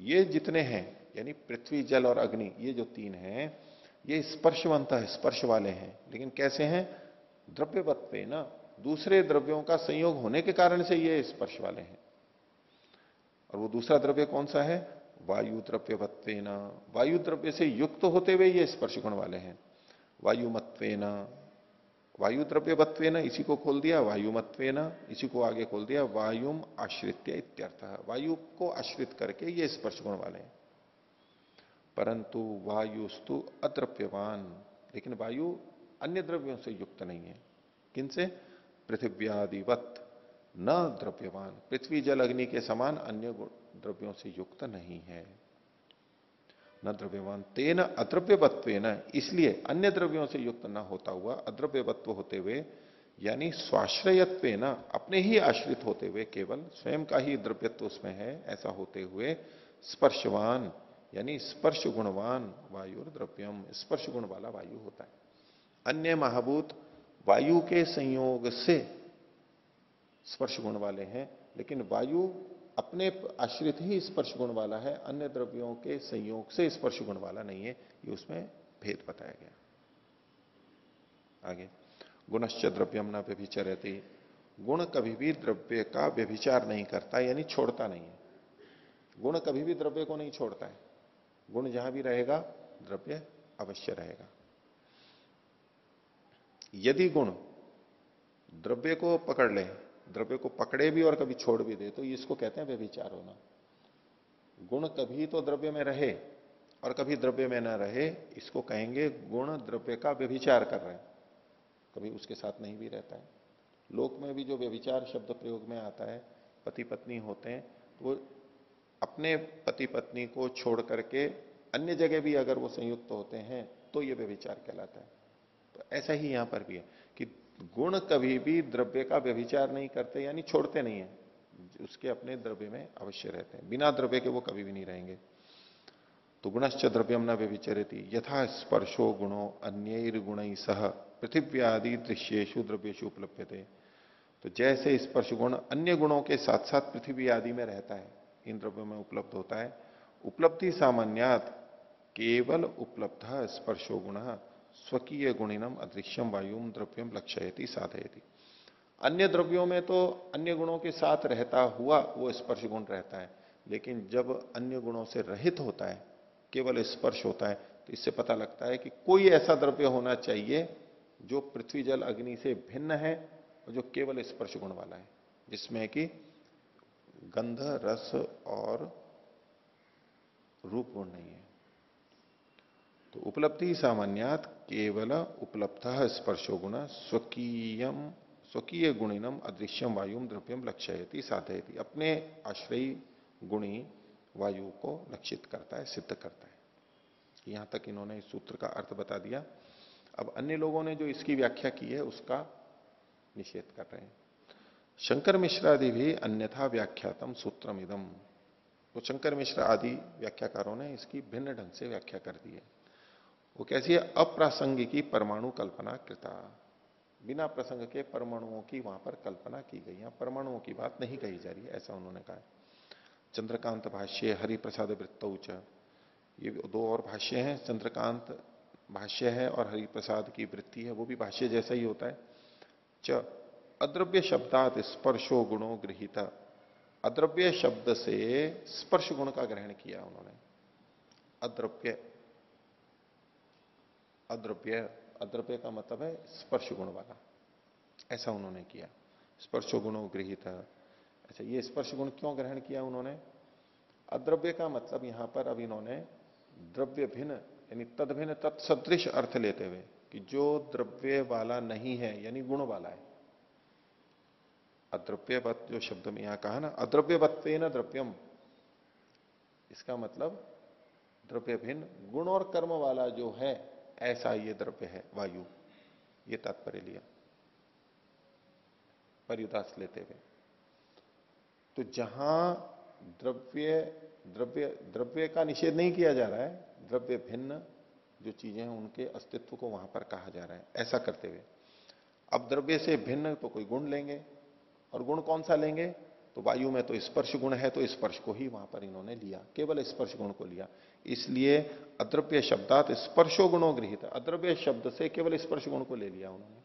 ये जितने हैं, यानी पृथ्वी, जल और अग्नि, ये जो तीन हैं, ये स्पर्शवंत है स्पर्श वाले हैं। लेकिन कैसे हैं? द्रव्यवत्व न दूसरे द्रव्यों का संयोग होने के कारण से ये स्पर्श वाले हैं। और वो दूसरा द्रव्य कौन सा है? वायु द्रव्यवत्व न वायु द्रव्य से युक्त होते हुए ये स्पर्श गुण वाले हैं। वायुमत्व न वायु द्रव्यवत्व न इसी को खोल दिया। वायुमत्व न इसी को आगे खोल दिया। वायुम आश्रित्य इत्यर्थ। वायु को आश्रित करके ये स्पर्श गुण वाले हैं। परंतु वायुस्तु अद्रव्यवान। लेकिन वायु अन्य द्रव्यों से युक्त नहीं है। किनसे पृथ्व्यादिवत न द्रव्यवान पृथ्वी जल अग्नि के समान अन्य द्रव्यों से युक्त नहीं है। न द्रव्यवान तेन अद्रव्यवत्व न इसलिए अन्य द्रव्यों से युक्त न होता हुआ अद्रव्यवत्व होते हुए, यानी स्वाश्रयत्व न अपने ही आश्रित होते हुए केवल स्वयं का ही द्रव्यत्व उसमें है, ऐसा होते हुए स्पर्शवान, यानी स्पर्श गुणवान वायु द्रव्यम स्पर्श गुण वाला वायु होता है। अन्य महाभूत वायु के संयोग से स्पर्श गुण वाले हैं, लेकिन वायु अपने आश्रित ही स्पर्श गुण वाला है, अन्य द्रव्यों के संयोग से स्पर्श गुण वाला नहीं है, ये उसमें भेद बताया गया। आगे, गुणश्च द्रव्यम न व्यभिचरती। गुण कभी भी द्रव्य का व्यभिचार नहीं करता, यानी छोड़ता नहीं है। गुण कभी भी द्रव्य को नहीं छोड़ता है। गुण जहाँ भी रहेगा, द्रव्य अवश्य रहेगा। यदि गुण द्रव्य को पकड़ ले, द्रव्य को पकड़े भी और कभी छोड़ भी दे तो इसको कहते हैं व्यभिचार होना। गुण कभी तो द्रव्य में रहे और कभी द्रव्य में ना रहे, इसको कहेंगे गुण द्रव्य का व्यभिचार कर रहे हैं। कभी उसके साथ नहीं भी रहता है। लोक में भी जो व्यभिचार शब्द प्रयोग में आता है पति पत्नी होते हैं तो वो अपने पति पत्नी को छोड़ करके अन्य जगह भी अगर वो संयुक्त होते हैं तो ये व्यभिचार कहलाता है। ऐसा ही यहाँ पर भी है कि गुण कभी भी द्रव्य का व्यभिचार नहीं करते, यानी छोड़ते नहीं है। उसके अपने द्रव्य में अवश्य रहते हैं। बिना द्रव्य के वो कभी भी नहीं रहेंगे। तो गुणश्च द्रव्यम न व्यभिचरती, यथा स्पर्शो गुणो अन्य गुण सह पृथ्वी आदि दृश्येशु द्रव्येशु उपलब्ध थे तो जैसे स्पर्श गुण अन्य गुणों के साथ साथ पृथ्वी आदि में रहता है, इन द्रव्यों में उपलब्ध होता है, उपलब्धि सामान्यात केवल उपलब्ध स्पर्शो गुण स्वकीय गुणिनम अदृश्यम वायुम द्रव्यम लक्ष्यति, साधयति। अन्य द्रव्यों में तो अन्य गुणों के साथ रहता हुआ वो स्पर्श गुण रहता है, लेकिन जब अन्य गुणों से रहित होता है, केवल स्पर्श होता है तो इससे पता लगता है कि कोई ऐसा द्रव्य होना चाहिए जो पृथ्वी जल अग्नि से भिन्न है और जो केवल स्पर्श गुण वाला है, जिसमें कि गंध, रस और रूप गुण नहीं है। तो उपलब्धि सामान्यात केवल उपलब्ध स्पर्शो गुण स्वकीय स्वकीय गुणिनम अदृश्यम वायुम द्रव्यम लक्ष्यति, साधयति। अपने आश्रयी गुणी वायु को लक्षित करता है, सिद्ध करता है। यहाँ तक इन्होंने इस सूत्र का अर्थ बता दिया। अब अन्य लोगों ने जो इसकी व्याख्या की है, उसका निषेध कर रहे हैं। शंकर मिश्र आदि भी अन्यथा व्याख्यातम सूत्रम इदम तो शंकर मिश्र आदि व्याख्याकारों ने इसकी भिन्न ढंग से व्याख्या कर दी है। वो कैसी है? अप्रासंगिकी परमाणु कल्पना कृता। बिना प्रसंग के परमाणुओं की वहाँ पर कल्पना की गई है। परमाणुओं की बात नहीं कही जा रही है, ऐसा उन्होंने कहा चंद्रकांत भाष्य, हरिप्रसाद वृत्तौच ये दो और भाष्य हैं। चंद्रकांत भाष्य है और हरिप्रसाद की वृत्ति है। वो भी भाष्य जैसा ही होता है। च, अद्रव्य शब्दात स्पर्शो गुणों गृहित। अद्रव्य शब्द से स्पर्श गुण का ग्रहण किया उन्होंने। अद्रव्य अद्रव्य अद्रव्य का मतलब है स्पर्श गुण वाला। ऐसा उन्होंने किया। स्पर्श गुणों गृहित। अच्छा ये स्पर्श गुण क्यों ग्रहण किया उन्होंने? अद्रव्य का मतलब यहाँ पर अब इन्होंने द्रव्य भिन्न, यानी तद भिन्न तत्सदृश अर्थ लेते हुए कि जो द्रव्य वाला नहीं है, यानी गुण वाला है। अद्रव्य अद्रव्यवत जो शब्द में यहाँ कहा ना अद्रव्यवत्व न द्रव्यम। इसका मतलब द्रव्य भिन्न, गुण और कर्म वाला जो है ऐसा ये द्रव्य है, वायु। ये तात्पर्य लिया। परिदास लेते हुए। तो जहाँ द्रव्य द्रव्य द्रव्य का निषेध नहीं किया जा रहा है, द्रव्य भिन्न जो चीज़ें हैं, उनके अस्तित्व को वहाँ पर कहा जा रहा है। ऐसा करते हुए। अब द्रव्य से भिन्न तो कोई गुण लेंगे, और गुण कौन सा लेंगे? तो वायु में तो स्पर्श गुण है तो स्पर्श को ही वहाँ पर इन्होंने लिया, केवल स्पर्श गुण को लिया। इसलिए अद्रव्य शब्दात स्पर्शो गुणों गृहित, अद्रव्य शब्द से केवल स्पर्श गुण को ले लिया उन्होंने।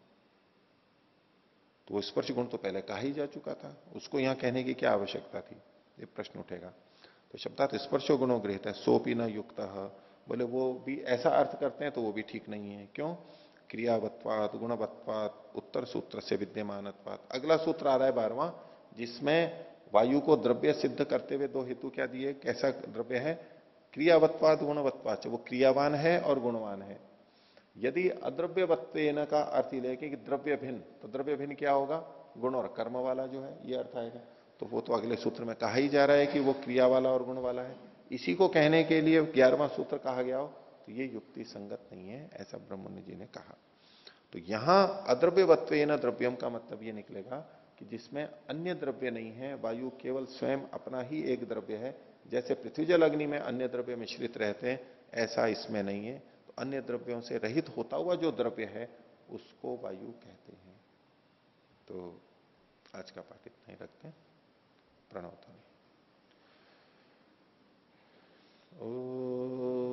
तो वो स्पर्श गुण तो पहले कहा ही जा चुका था, उसको यहाँ कहने की क्या आवश्यकता थी? ये प्रश्न उठेगा। तो शब्दात स्पर्शो गुणों गृहित है सोपी न युक्त, बोले वो भी ऐसा अर्थ करते हैं तो वो भी ठीक नहीं है। क्यों? क्रियावत्वात गुणवत्वात उत्तर सूत्र से विद्यमान अगला सूत्र आ रहा है बारवा जिसमें वायु को द्रव्य सिद्ध करते हुए दो हेतु क्या दिए? कैसा द्रव्य है? क्रियावत्वाद गुणवत्वाच वो क्रियावान है और गुणवान है। यदि अद्रव्यवत्व का अर्थ ही कि द्रव्य भिन्न तो द्रव्य भिन्न क्या होगा? गुण और कर्म वाला जो है, ये अर्थ आएगा। तो वो तो अगले सूत्र में कहा ही जा रहा है कि वो क्रिया वाला और गुण वाला है। इसी को कहने के लिए ग्यारहवा सूत्र कहा गया हो तो ये युक्ति संगत नहीं है, ऐसा ब्रह्मण्य जी ने कहा। तो यहाँ अद्रव्यवत्व न द्रव्यम का मतलब ये निकलेगा कि जिसमें अन्य द्रव्य नहीं है, वायु केवल स्वयं अपना ही एक द्रव्य है। जैसे पृथ्वी जल अग्नि में अन्य द्रव्य मिश्रित रहते हैं, ऐसा इसमें नहीं है। तो अन्य द्रव्यों से रहित होता हुआ जो द्रव्य है, उसको वायु कहते हैं। तो आज का पाठ इतना ही रखते हैं। प्रणवता ओ